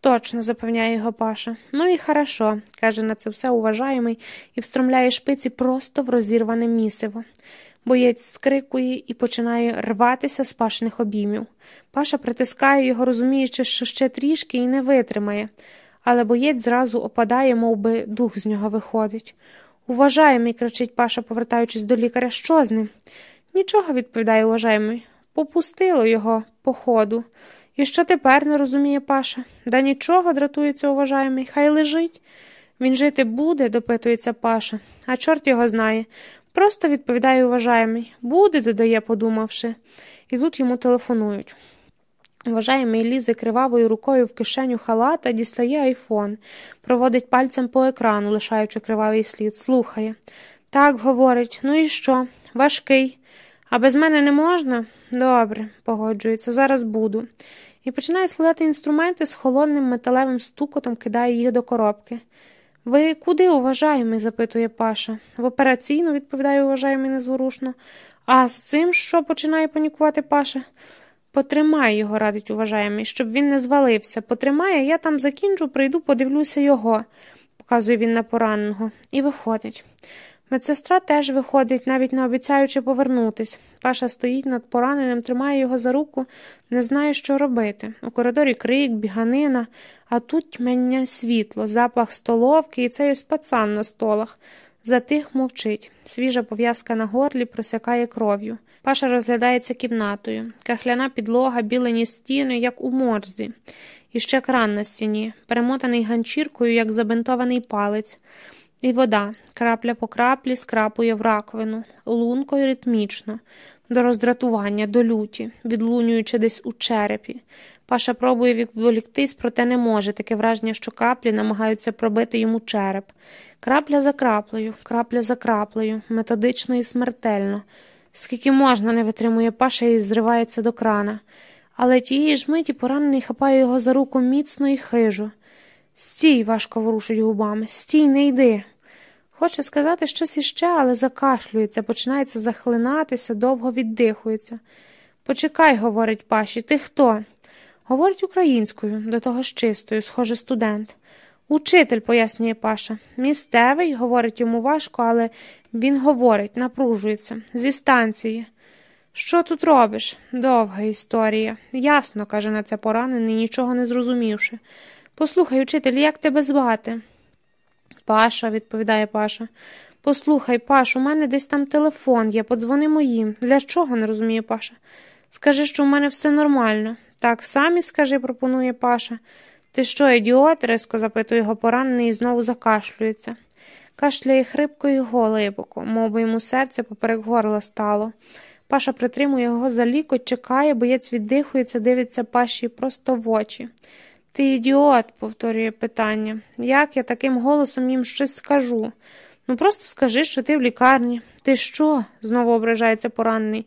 Точно, запевняє його Паша. Ну і хорошо, каже на це все уважаємий і встромляє шпиці просто в розірване місиво. Боєць скрикує і починає рватися з пашних обіймів. Паша притискає його, розуміючи, що ще трішки і не витримає, але боєць зразу опадає, мов би дух з нього виходить. Уважаємий, кричить Паша, повертаючись до лікаря, що з ним? Нічого, відповідає уважаємий. Попустило його по ходу. І що тепер не розуміє Паша? Да нічого, дратується уважаємий, хай лежить. Він жити буде, допитується Паша, а чорт його знає. Просто відповідає уважаємий. Буде, додає, подумавши, і тут йому телефонують. Вважаємий лізе кривавою рукою в кишеню халата, дістає айфон, проводить пальцем по екрану, лишаючи кривавий слід, слухає. Так, говорить, ну і що? Важкий. А без мене не можна? Добре, погоджується, зараз буду. І починає складати інструменти з холодним металевим стукотом, кидає їх до коробки. Ви куди уважаємий? запитує Паша. В операційну, відповідає уважаємий незворушно. А з цим що починає панікувати Паша? Потримай його, радить уважаємий, щоб він не звалився. Потримай, я там закінчу, прийду, подивлюся його, показує він на пораненого, і виходить. Медсестра теж виходить, навіть не обіцяючи повернутись. Паша стоїть над пораненим, тримає його за руку, не знає, що робити. У коридорі крик, біганина, а тут тьмяння світло, запах столовки і цей ось пацан на столах. Затих мовчить. Свіжа пов'язка на горлі просякає кров'ю. Паша розглядається кімнатою. Кахляна підлога, білені стіни, як у морзі. І ще кран на стіні, перемотаний ганчіркою, як забинтований палець. І вода, крапля по краплі, скрапує в раковину, лунко й ритмічно, до роздратування, до люті, відлунюючи десь у черепі. Паша пробує відволіктись, проте не може. Таке враження, що краплі намагаються пробити йому череп. Крапля за краплею, крапля за краплею, методично і смертельно. Скільки можна, не витримує Паша і зривається до крана. Але тієї ж миті поранений хапає його за руку міцно і хижо. Стій, важко ворушить губами, стій, не йди. Хоче сказати щось іще, але закашлюється, починається захлинатися, довго віддихується. Почекай, говорить Паші, ти хто? Говорить українською, до того ж чистою, схоже, студент. Учитель, пояснює Паша. Місцевий, говорить йому важко, але він говорить, напружується, зі станції. Що тут робиш? Довга історія. Ясно, каже на це поранений, нічого не зрозумівши. Послухай, учитель, як тебе звати? Паша, відповідає Паша. Послухай, Паш, у мене десь там телефон є, подзвони моїм. Для чого не розуміє Паша? Скажи, що у мене все нормально. Так, самі скажи, пропонує Паша. Ти що, ідіот? резко запитує його поранений і знову закашлюється. Кашляє хрипко і глибоко, мов йому серце поперек горла стало. Паша притримує його за лікоть, чекає, боєць віддихується, дивиться паші просто в очі. Ти ідіот, повторює питання. Як я таким голосом їм щось скажу? Ну, просто скажи, що ти в лікарні. Ти що? знову ображається поранений.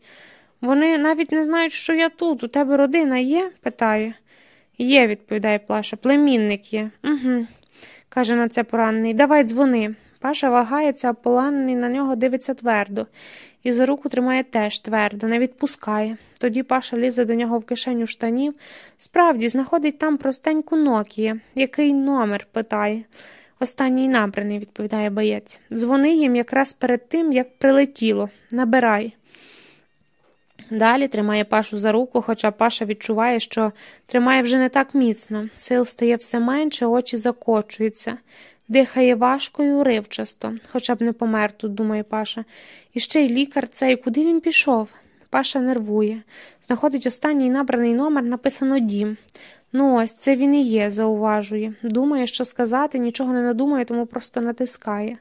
Вони навіть не знають, що я тут. У тебе родина є? питає. Є, відповідає Плаша, племінник є. Угу, каже на це поранений. Давай дзвони. Паша вагається, а поранений на нього дивиться твердо, і за руку тримає теж твердо, не відпускає. Тоді Паша лізе до нього в кишеню штанів. Справді, знаходить там простеньку Нокія. Який номер? питає. Останній набраний, відповідає боєць. Дзвони їм якраз перед тим, як прилетіло. Набирай. Далі тримає Пашу за руку, хоча Паша відчуває, що тримає вже не так міцно. Сил стає все менше, очі закочуються. Дихає важко і уривчасто, хоча б не помер тут, думає Паша. І ще й лікар цей, куди він пішов? Паша нервує. Знаходить останній набраний номер, написано Дім. Ну, ось це він і є, зауважує. Думає, що сказати, нічого не надумає, тому просто натискає.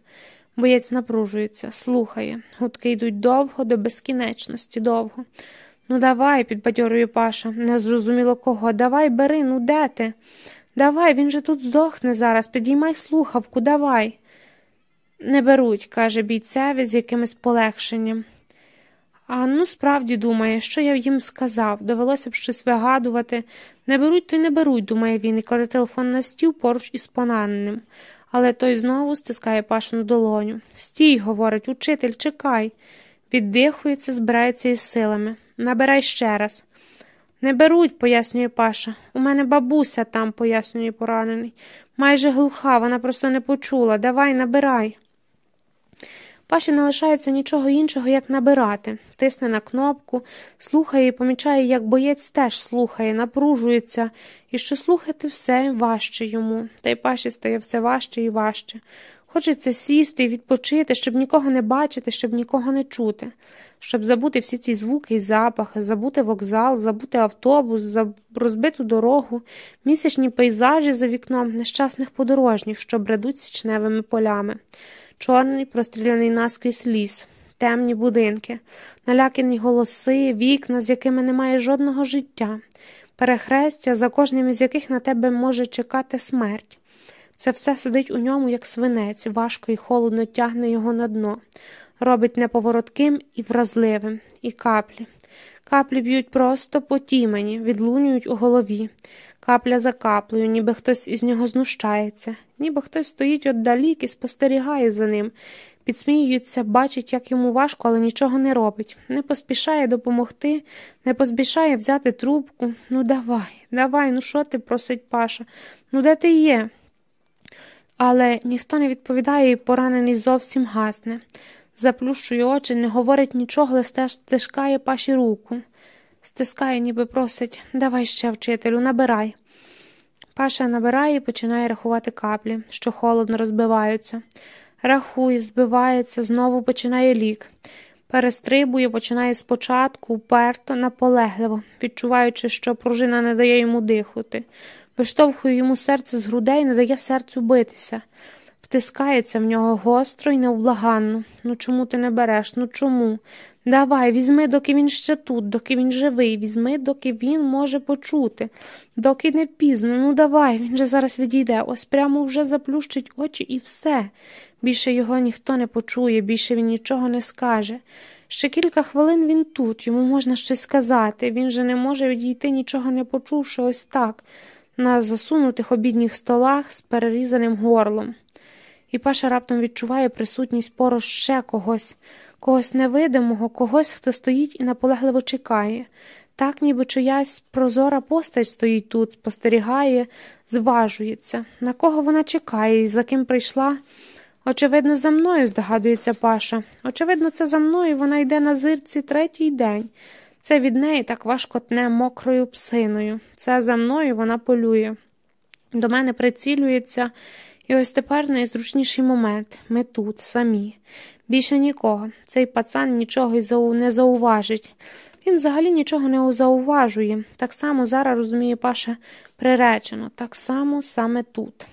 Боєць напружується, слухає. Гудки йдуть довго, до безкінечності, довго. Ну, давай, підбадьорює Паша, незрозуміло кого. Давай, бери, ну де ти? Давай, він же тут здохне зараз, підіймай слухавку, давай. Не беруть, каже бійцеві з якимось полегшенням. А ну, справді думає, що я їм сказав, довелося б щось вигадувати. Не беруть, то й не беруть, думає він, і кладе телефон на стіл поруч із пораненим. Але той знову стискає пашину долоню. Стій, говорить, учитель, чекай. Віддихується, збирається із силами. Набирай ще раз. Не беруть, пояснює Паша. У мене бабуся там, пояснює поранений. Майже глуха, вона просто не почула. Давай, набирай. Паші не лишається нічого іншого, як набирати, тисне на кнопку, слухає і помічає, як боєць теж слухає, напружується, і що слухати все важче йому, та й паші стає все важче і важче. Хочеться сісти і відпочити, щоб нікого не бачити, щоб нікого не чути, щоб забути всі ці звуки і запахи, забути вокзал, забути автобус, заб... розбиту дорогу, місячні пейзажі за вікном нещасних подорожніх, що бредуть січневими полями чорний простріляний наскрізь ліс, темні будинки, налякані голоси, вікна, з якими немає жодного життя, перехрестя, за кожним із яких на тебе може чекати смерть. Це все сидить у ньому, як свинець, важко і холодно тягне його на дно, робить неповоротким і вразливим, і каплі. Каплі б'ють просто по тімені, відлунюють у голові капля за каплею, ніби хтось із нього знущається, ніби хтось стоїть отдалік і спостерігає за ним, підсміюється, бачить, як йому важко, але нічого не робить, не поспішає допомогти, не поспішає взяти трубку. Ну, давай, давай, ну що ти, просить Паша, ну де ти є? Але ніхто не відповідає і поранений зовсім гасне. Заплющує очі, не говорить нічого, але стеж стискає паші руку. Стискає, ніби просить давай ще, вчителю, набирай. Паша набирає і починає рахувати каплі, що холодно розбиваються. Рахує, збивається, знову починає лік. Перестрибує, починає спочатку, уперто, наполегливо, відчуваючи, що пружина не дає йому дихати, виштовхує йому серце з грудей, не дає серцю битися. втискається в нього гостро і невблаганно. Ну чому ти не береш? Ну чому? Давай, візьми, доки він ще тут, доки він живий, візьми, доки він може почути, доки не пізно. Ну давай, він же зараз відійде, ось прямо вже заплющить очі і все. Більше його ніхто не почує, більше він нічого не скаже. Ще кілька хвилин він тут, йому можна щось сказати. Він же не може відійти, нічого не почувши, ось так, на засунутих обідніх столах з перерізаним горлом. І Паша раптом відчуває присутність поруч ще когось, когось невидимого, когось, хто стоїть і наполегливо чекає. Так, ніби чиясь прозора постать стоїть тут, спостерігає, зважується, на кого вона чекає і за ким прийшла. Очевидно, за мною, здогадується Паша. Очевидно, це за мною вона йде на зирці третій день. Це від неї так важко тне мокрою псиною. Це за мною вона полює. До мене прицілюється, і ось тепер найзручніший момент ми тут, самі. Більше нікого. Цей пацан нічого й не зауважить. Він взагалі нічого не зауважує. Так само зараз розуміє Паша приречено, так само саме тут.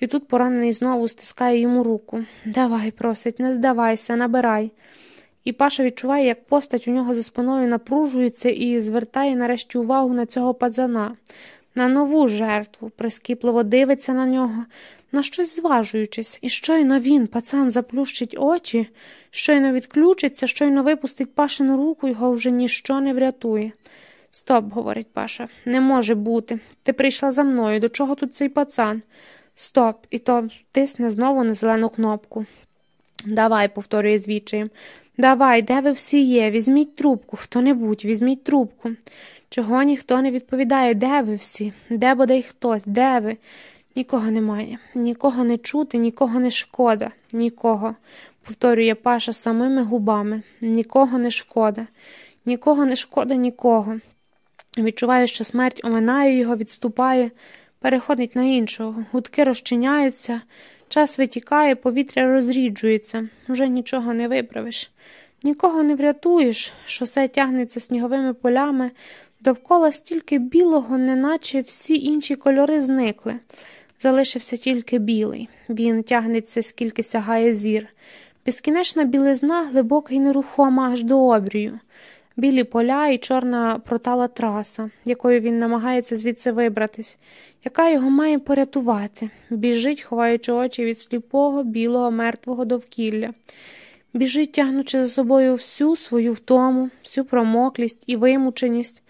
І тут поранений знову стискає йому руку. Давай, просить, не здавайся, набирай. І Паша відчуває, як постать у нього за спиною напружується і звертає нарешті увагу на цього пацана, на нову жертву, прискіпливо дивиться на нього, на щось зважуючись, і щойно він, пацан, заплющить очі, щойно відключиться, щойно випустить Пашину руку, його вже ніщо не врятує. Стоп, говорить Паша, не може бути. Ти прийшла за мною. До чого тут цей пацан? Стоп, і то тисне знову на зелену кнопку. Давай, повторює звідчаєм. Давай, де ви всі є? Візьміть трубку, хто небудь, візьміть трубку. Чого ніхто не відповідає, де ви всі? Де бодай хтось, де ви? Нікого немає, нікого не чути, нікого не шкода, нікого, повторює Паша самими губами, нікого не шкода, нікого не шкода, нікого. Відчуваю, що смерть оминає його, відступає, переходить на іншого, гудки розчиняються, час витікає, повітря розріджується, вже нічого не виправиш. Нікого не врятуєш, шосе тягнеться сніговими полями, довкола стільки білого, неначе всі інші кольори зникли. Залишився тільки білий. Він тягнеться, скільки сягає зір. Безкінечна білизна глибока і нерухома аж до обрію. Білі поля і чорна протала траса, якою він намагається звідси вибратись, яка його має порятувати, біжить, ховаючи очі від сліпого, білого, мертвого довкілля, біжить, тягнучи за собою всю свою втому, всю промоклість і вимученість.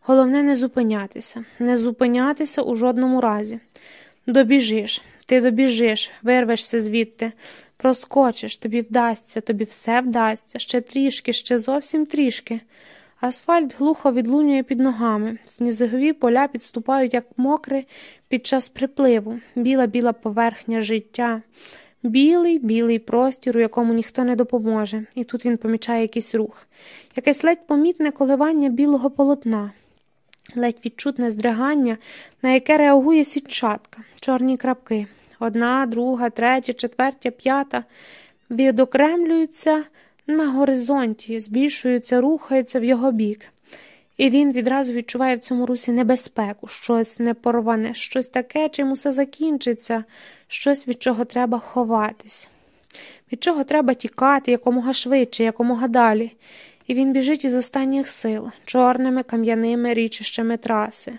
Головне не зупинятися, не зупинятися у жодному разі. Добіжиш, ти добіжиш, вирвешся звідти, проскочиш, тобі вдасться, тобі все вдасться, ще трішки, ще зовсім трішки. Асфальт глухо відлунює під ногами, снігові поля підступають, як мокре, під час припливу, біла біла поверхня життя, білий, білий простір, у якому ніхто не допоможе, і тут він помічає якийсь рух, якесь ледь помітне коливання білого полотна. Ледь відчутне здригання, на яке реагує сітчатка, чорні крапки. Одна, друга, третя, четвертя, п'ята. Відокремлюються на горизонті, збільшуються, рухаються в його бік. І він відразу відчуває в цьому русі небезпеку, щось непорване, щось таке, чим усе закінчиться, щось, від чого треба ховатись, від чого треба тікати якомога швидше, якомога далі. І він біжить із останніх сил, чорними кам'яними річищами траси,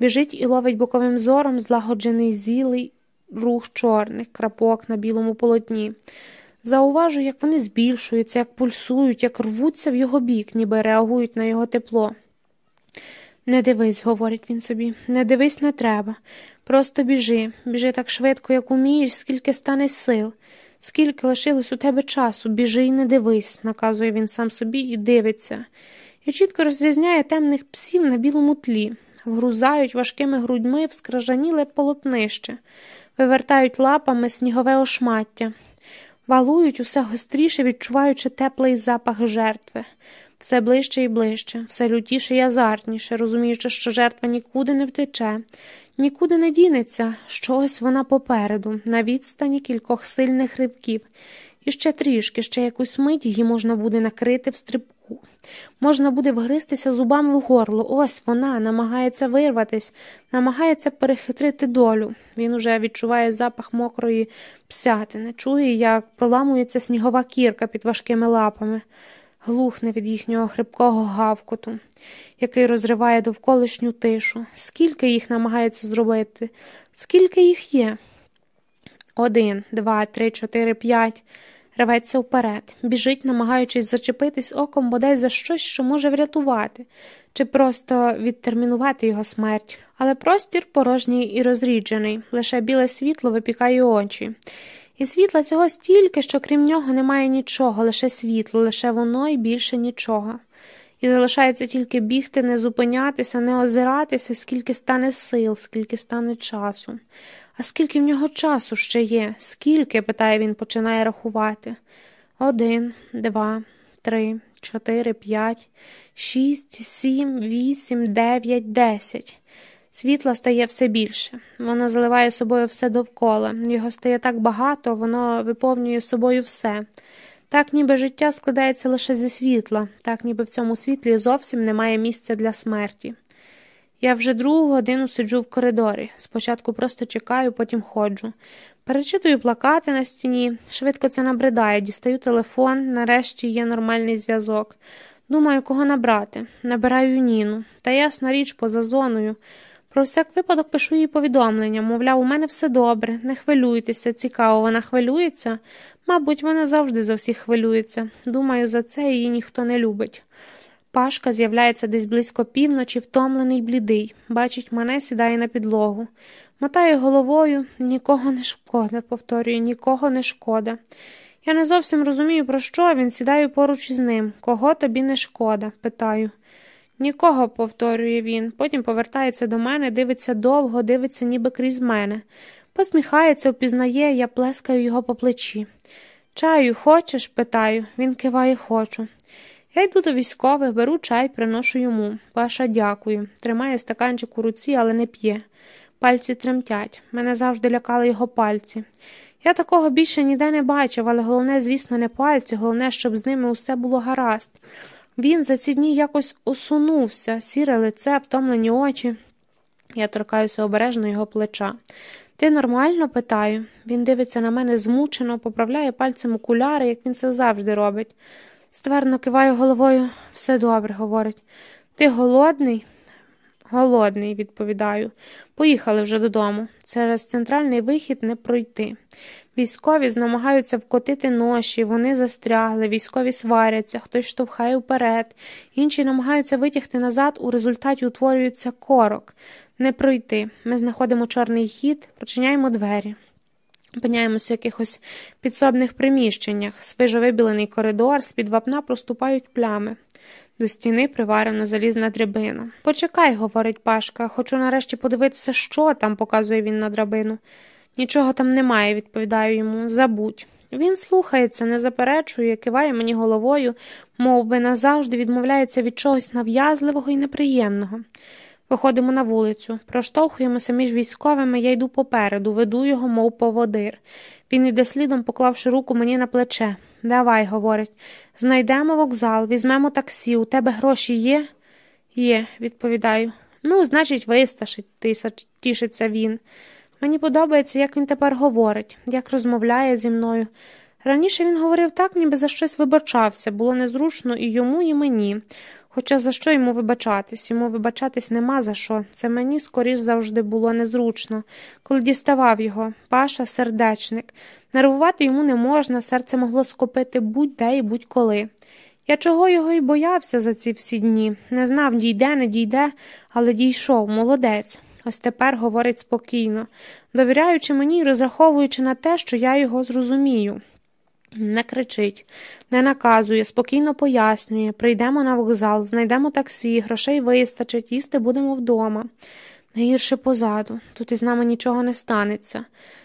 біжить і ловить боковим зором злагоджений зілий рух чорних крапок на білому полотні. Зауважу, як вони збільшуються, як пульсують, як рвуться в його бік, ніби реагують на його тепло. Не дивись, говорить він собі, не дивись не треба. Просто біжи, біжи так швидко, як умієш, скільки стане сил. Скільки лишилось у тебе часу, біжи і не дивись, наказує він сам собі і дивиться, і чітко розрізняє темних псів на білому тлі, вгрузають важкими грудьми в скражаніле полотнище, вивертають лапами снігове ошмаття, валують усе гостріше, відчуваючи теплий запах жертви. Все ближче і ближче, все лютіше і азартніше, розуміючи, що жертва нікуди не втече, Нікуди не дінеться, що ось вона попереду, на відстані кількох сильних ривків, і ще трішки, ще якусь мить її можна буде накрити в стрибку. Страху. Можна буде вгристися зубами в горло. Ось вона намагається вирватись, намагається перехитрити долю. Він уже відчуває запах мокрої псятини, чує, як проламується снігова кірка під важкими лапами, глухне від їхнього хрипкого гавкоту, який розриває довколишню тишу. Скільки їх намагається зробити? Скільки їх є? Один, два, три, чотири, п'ять. Рветься вперед, біжить, намагаючись зачепитись оком бодай за щось, що може врятувати, чи просто відтермінувати його смерть. Але простір порожній і розріджений, лише біле світло випікає очі. І світла цього стільки, що крім нього немає нічого, лише світло, лише воно і більше нічого. І залишається тільки бігти, не зупинятися, не озиратися, скільки стане сил, скільки стане часу. А скільки в нього часу ще є? Скільки? питає він, починає рахувати. Один, два, три, чотири, п'ять, шість, сім, вісім, дев'ять, десять. Світла стає все більше. Воно заливає собою все довкола. Його стає так багато, воно виповнює собою все. Так, ніби життя складається лише зі світла, так ніби в цьому світлі зовсім немає місця для смерті. Я вже другу годину сиджу в коридорі. Спочатку просто чекаю, потім ходжу. Перечитую плакати на стіні, швидко це набридає, дістаю телефон, нарешті є нормальний зв'язок. Думаю, кого набрати. Набираю Ніну, та ясна річ поза зоною. Про всяк випадок пишу їй повідомлення, мовляв, у мене все добре, не хвилюйтеся, цікаво, вона хвилюється. Мабуть, вона завжди за всіх хвилюється. Думаю, за це її ніхто не любить. Пашка з'являється десь близько півночі, втомлений, блідий, бачить мене, сідає на підлогу. Мотає головою, нікого не шкода, повторює, нікого не шкода. Я не зовсім розумію, про що він сідаю поруч із ним. Кого тобі не шкода? питаю. Нікого, повторює він, потім повертається до мене, дивиться довго, дивиться, ніби крізь мене. Посміхається, впізнає, я плескаю його по плечі. Чаю хочеш? питаю. Він киває, хочу. Я йду до військових, беру чай, приношу йому. Паша дякую. Тримає стаканчик у руці, але не п'є. Пальці тремтять. Мене завжди лякали його пальці. Я такого більше ніде не бачив, але головне, звісно, не пальці, головне, щоб з ними усе було гаразд. Він за ці дні якось осунувся, сіре лице, втомлені очі. Я торкаюся обережно його плеча. Ти нормально? питаю. Він дивиться на мене змучено, поправляє пальцем окуляри, як він це завжди робить. Ствердно киваю головою. Все добре, говорить. Ти голодний? Голодний, відповідаю. Поїхали вже додому. Через центральний вихід не пройти. Військові намагаються вкотити ноші, вони застрягли, військові сваряться, хтось штовхає вперед, інші намагаються витягти назад, у результаті утворюється корок. Не пройти. Ми знаходимо чорний хід, прочиняємо двері. Опиняємося в якихось підсобних приміщеннях, свіжовибілений коридор, з під вапна проступають плями. До стіни приварена залізна драбина. Почекай, говорить Пашка, хочу нарешті подивитися, що там, показує він на драбину. Нічого там немає, відповідаю йому. Забудь. Він слухається, не заперечує, киває мені головою, мов би назавжди відмовляється від чогось нав'язливого і неприємного. Виходимо на вулицю, проштовхуємося між військовими, я йду попереду, веду його, мов поводир. Він іде слідом, поклавши руку мені на плече. Давай, говорить, знайдемо вокзал, візьмемо таксі, у тебе гроші є? Є, відповідаю. Ну, значить, вистачить, тішиться він. Мені подобається, як він тепер говорить, як розмовляє зі мною. Раніше він говорив так, ніби за щось вибачався, було незручно і йому, і мені. Хоча за що йому вибачатись? Йому вибачатись нема за що. Це мені скоріш завжди було незручно, коли діставав його, паша сердечник. Нервувати йому не можна, серце могло скопити будь-де і будь-коли. Я чого його й боявся за ці всі дні. Не знав, дійде, не дійде, але дійшов, молодець. Ось тепер говорить спокійно, довіряючи мені і розраховуючи на те, що я його зрозумію. Не кричить, не наказує, спокійно пояснює прийдемо на вокзал, знайдемо таксі, грошей вистачить, їсти будемо вдома. Найгірше позаду, тут із нами нічого не станеться.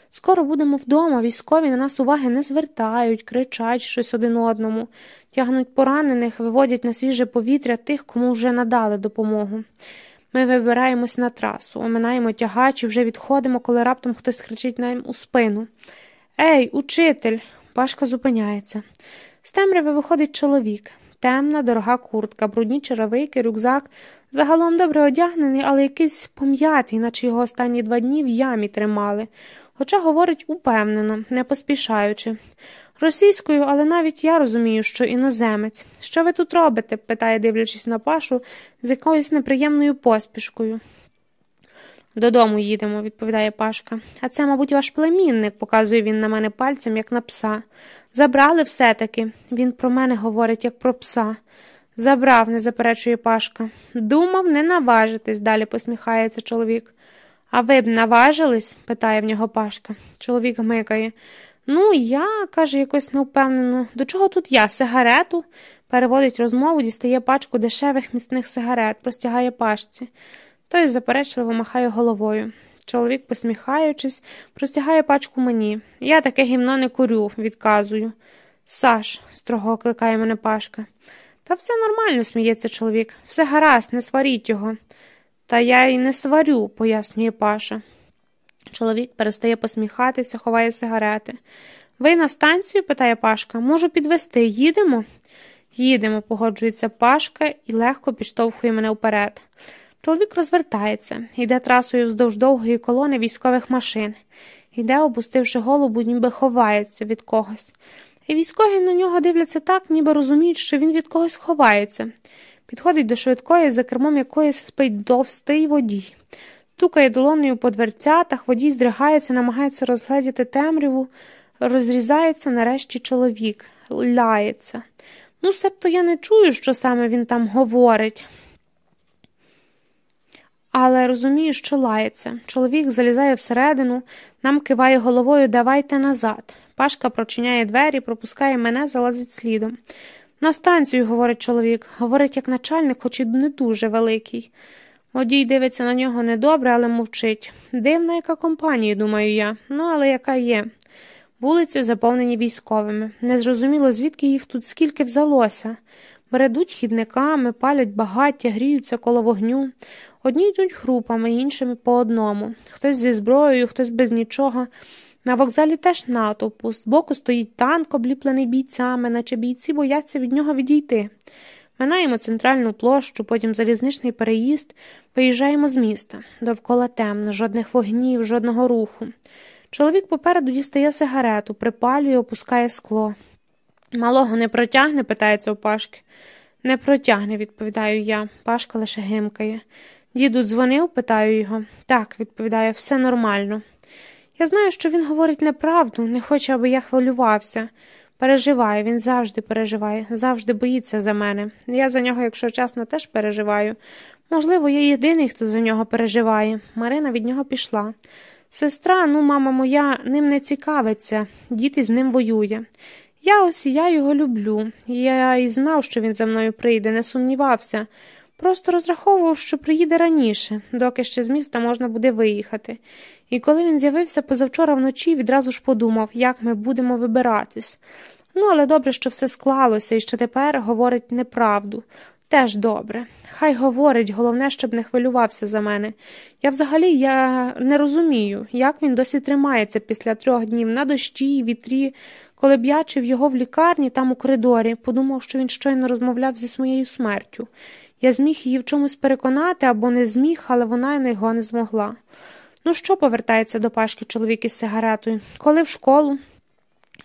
Скоро будемо вдома, військові на нас уваги не звертають, кричать щось один одному, тягнуть поранених, виводять на свіже повітря тих, кому вже надали допомогу. Ми вибираємось на трасу, оминаємо тягач і вже відходимо, коли раптом хтось кричить нам у спину. Ей, учитель! Пашка зупиняється. З темряви виходить чоловік. темна, дорога куртка, брудні черевики, рюкзак, загалом добре одягнений, але якийсь пом'ятий, наче його останні два дні в ямі тримали. Хоча говорить упевнено, не поспішаючи. Російською, але навіть я розумію, що іноземець. Що ви тут робите? питає, дивлячись на пашу з якоюсь неприємною поспішкою. Додому їдемо, відповідає Пашка. А це, мабуть, ваш племінник, показує він на мене пальцем, як на пса. Забрали все-таки. Він про мене говорить, як про пса. Забрав, не заперечує Пашка. Думав, не наважитись, далі посміхається чоловік. А ви б наважились? питає в нього Пашка. Чоловік гмикає. Ну, я, каже, якось невпевнено. До чого тут я? Сигарету? Переводить розмову, дістає пачку дешевих міцних сигарет, простягає пашці. Той заперечливо махає головою. Чоловік, посміхаючись, простягає пачку мені. Я таке гімно не курю, відказую. Саш, строго окликає мене Пашка. Та все нормально, сміється чоловік. Все гаразд, не сваріть його. Та я й не сварю, пояснює Паша. Чоловік перестає посміхатися, ховає сигарети. Ви на станцію? питає Пашка. Можу підвести, їдемо? Їдемо, погоджується Пашка і легко підштовхує мене вперед. Чоловік розвертається, йде трасою вздовж довгої колони військових машин, йде, опустивши голову, ніби ховається від когось. І військові на нього дивляться так, ніби розуміють, що він від когось ховається. Підходить до швидкої, за кермом якої спить довстий водій. Тукає долоною по дверцятах, водій здригається, намагається розгледіти темряву, розрізається нарешті чоловік, ляється. Ну, себто я не чую, що саме він там говорить. Але розумію, що лається. Чоловік залізає всередину, нам киває головою давайте назад. Пашка прочиняє двері, пропускає мене, залазить слідом. На станцію, говорить чоловік, говорить як начальник, хоч і не дуже великий. Водій дивиться на нього недобре, але мовчить. Дивна, яка компанія, думаю я, ну, але яка є. Вулиці заповнені військовими. Незрозуміло, звідки їх тут скільки взялося. Бредуть хідниками, палять багаття, гріються коло вогню. Одні йдуть групами, іншими по одному. Хтось зі зброєю, хтось без нічого. На вокзалі теж натовпу. Збоку стоїть танк, обліплений бійцями, наче бійці бояться від нього відійти. Минаємо центральну площу, потім залізничний переїзд, виїжджаємо з міста. Довкола темно, жодних вогнів, жодного руху. Чоловік попереду дістає сигарету, припалює, опускає скло. Малого не протягне? питається у Пашки. Не протягне, відповідаю я. Пашка лише гимкає. Діду дзвонив, питаю його. Так, відповідає, все нормально. Я знаю, що він говорить неправду, не хоче, аби я хвилювався. Переживає, він завжди переживає, завжди боїться за мене. Я за нього, якщо чесно, теж переживаю. Можливо, я єдиний, хто за нього переживає. Марина від нього пішла. Сестра, ну, мама моя, ним не цікавиться, діти з ним воює. Я ось я його люблю. Я і знав, що він за мною прийде, не сумнівався. Просто розраховував, що приїде раніше, доки ще з міста можна буде виїхати. І коли він з'явився позавчора вночі, відразу ж подумав, як ми будемо вибиратись. Ну, але добре, що все склалося і що тепер говорить неправду. Теж добре. Хай говорить, головне, щоб не хвилювався за мене. Я взагалі я не розумію, як він досі тримається після трьох днів на дощі, вітрі. Коли б'ячив його в лікарні, там у коридорі, подумав, що він щойно розмовляв зі своєю смертю. Я зміг її в чомусь переконати або не зміг, але вона його не змогла. Ну, що повертається до Пашки чоловік із сигаретою? Коли в школу?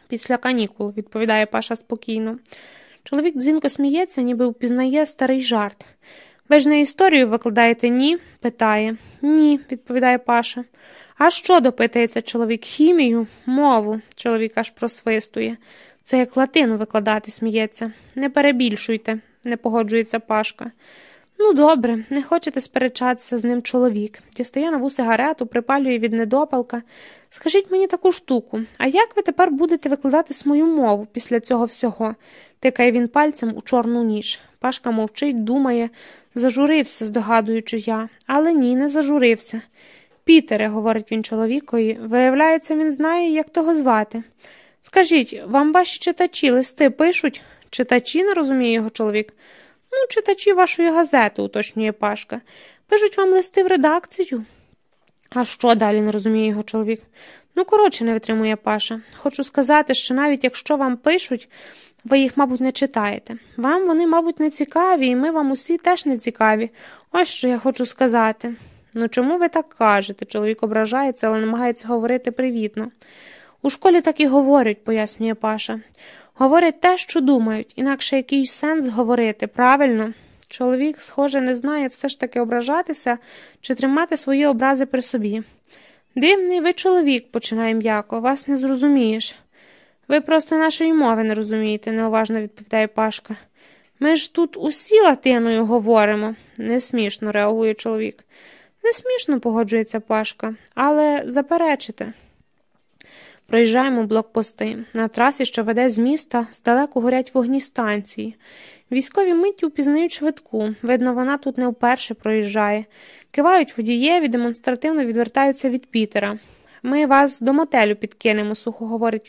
Після канікул, відповідає Паша спокійно. Чоловік дзвінко сміється, ніби впізнає старий жарт. Ви ж не історію викладаєте, ні? питає. Ні, відповідає Паша. А що допитається чоловік? Хімію, мову, чоловік аж просвистує. Це як латину викладати, сміється. Не перебільшуйте, не погоджується Пашка. Ну, добре, не хочете сперечатися з ним чоловік. Дістає нову сигарету, припалює від недопалка. Скажіть мені таку штуку, а як ви тепер будете викладати свою мову після цього всього? тикає він пальцем у чорну ніж. Пашка мовчить, думає, зажурився, здогадуючи я, але ні, не зажурився. Пітере, говорить він чоловікові, виявляється, він знає, як того звати. Скажіть, вам ваші читачі листи пишуть? Читачі, не розуміє його чоловік. Ну, читачі вашої газети, уточнює Пашка. Пишуть вам листи в редакцію. А що далі не розуміє його чоловік? Ну, коротше, не витримує Паша. Хочу сказати, що навіть якщо вам пишуть, ви їх, мабуть, не читаєте. Вам вони, мабуть, не цікаві, і ми вам усі теж не цікаві. Ось що я хочу сказати. Ну чому ви так кажете? Чоловік ображається, але намагається говорити привітно. У школі так і говорять, пояснює Паша. Говорять те, що думають, інакше якийсь сенс говорити, правильно? Чоловік, схоже, не знає все ж таки ображатися чи тримати свої образи при собі. Дивний ви чоловік, починає м'яко, вас не зрозумієш. Ви просто нашої мови не розумієте, неуважно відповідає Пашка. Ми ж тут усі латиною говоримо, не смішно, реагує чоловік. Не смішно, погоджується Пашка, але заперечите. Проїжджаємо блокпости. На трасі, що веде з міста, здалеку горять вогні станції. Військові миттю впізнають швидку. Видно, вона тут не вперше проїжджає. Кивають водієві, демонстративно відвертаються від Пітера. Ми вас до мотелю підкинемо, сухо говорить він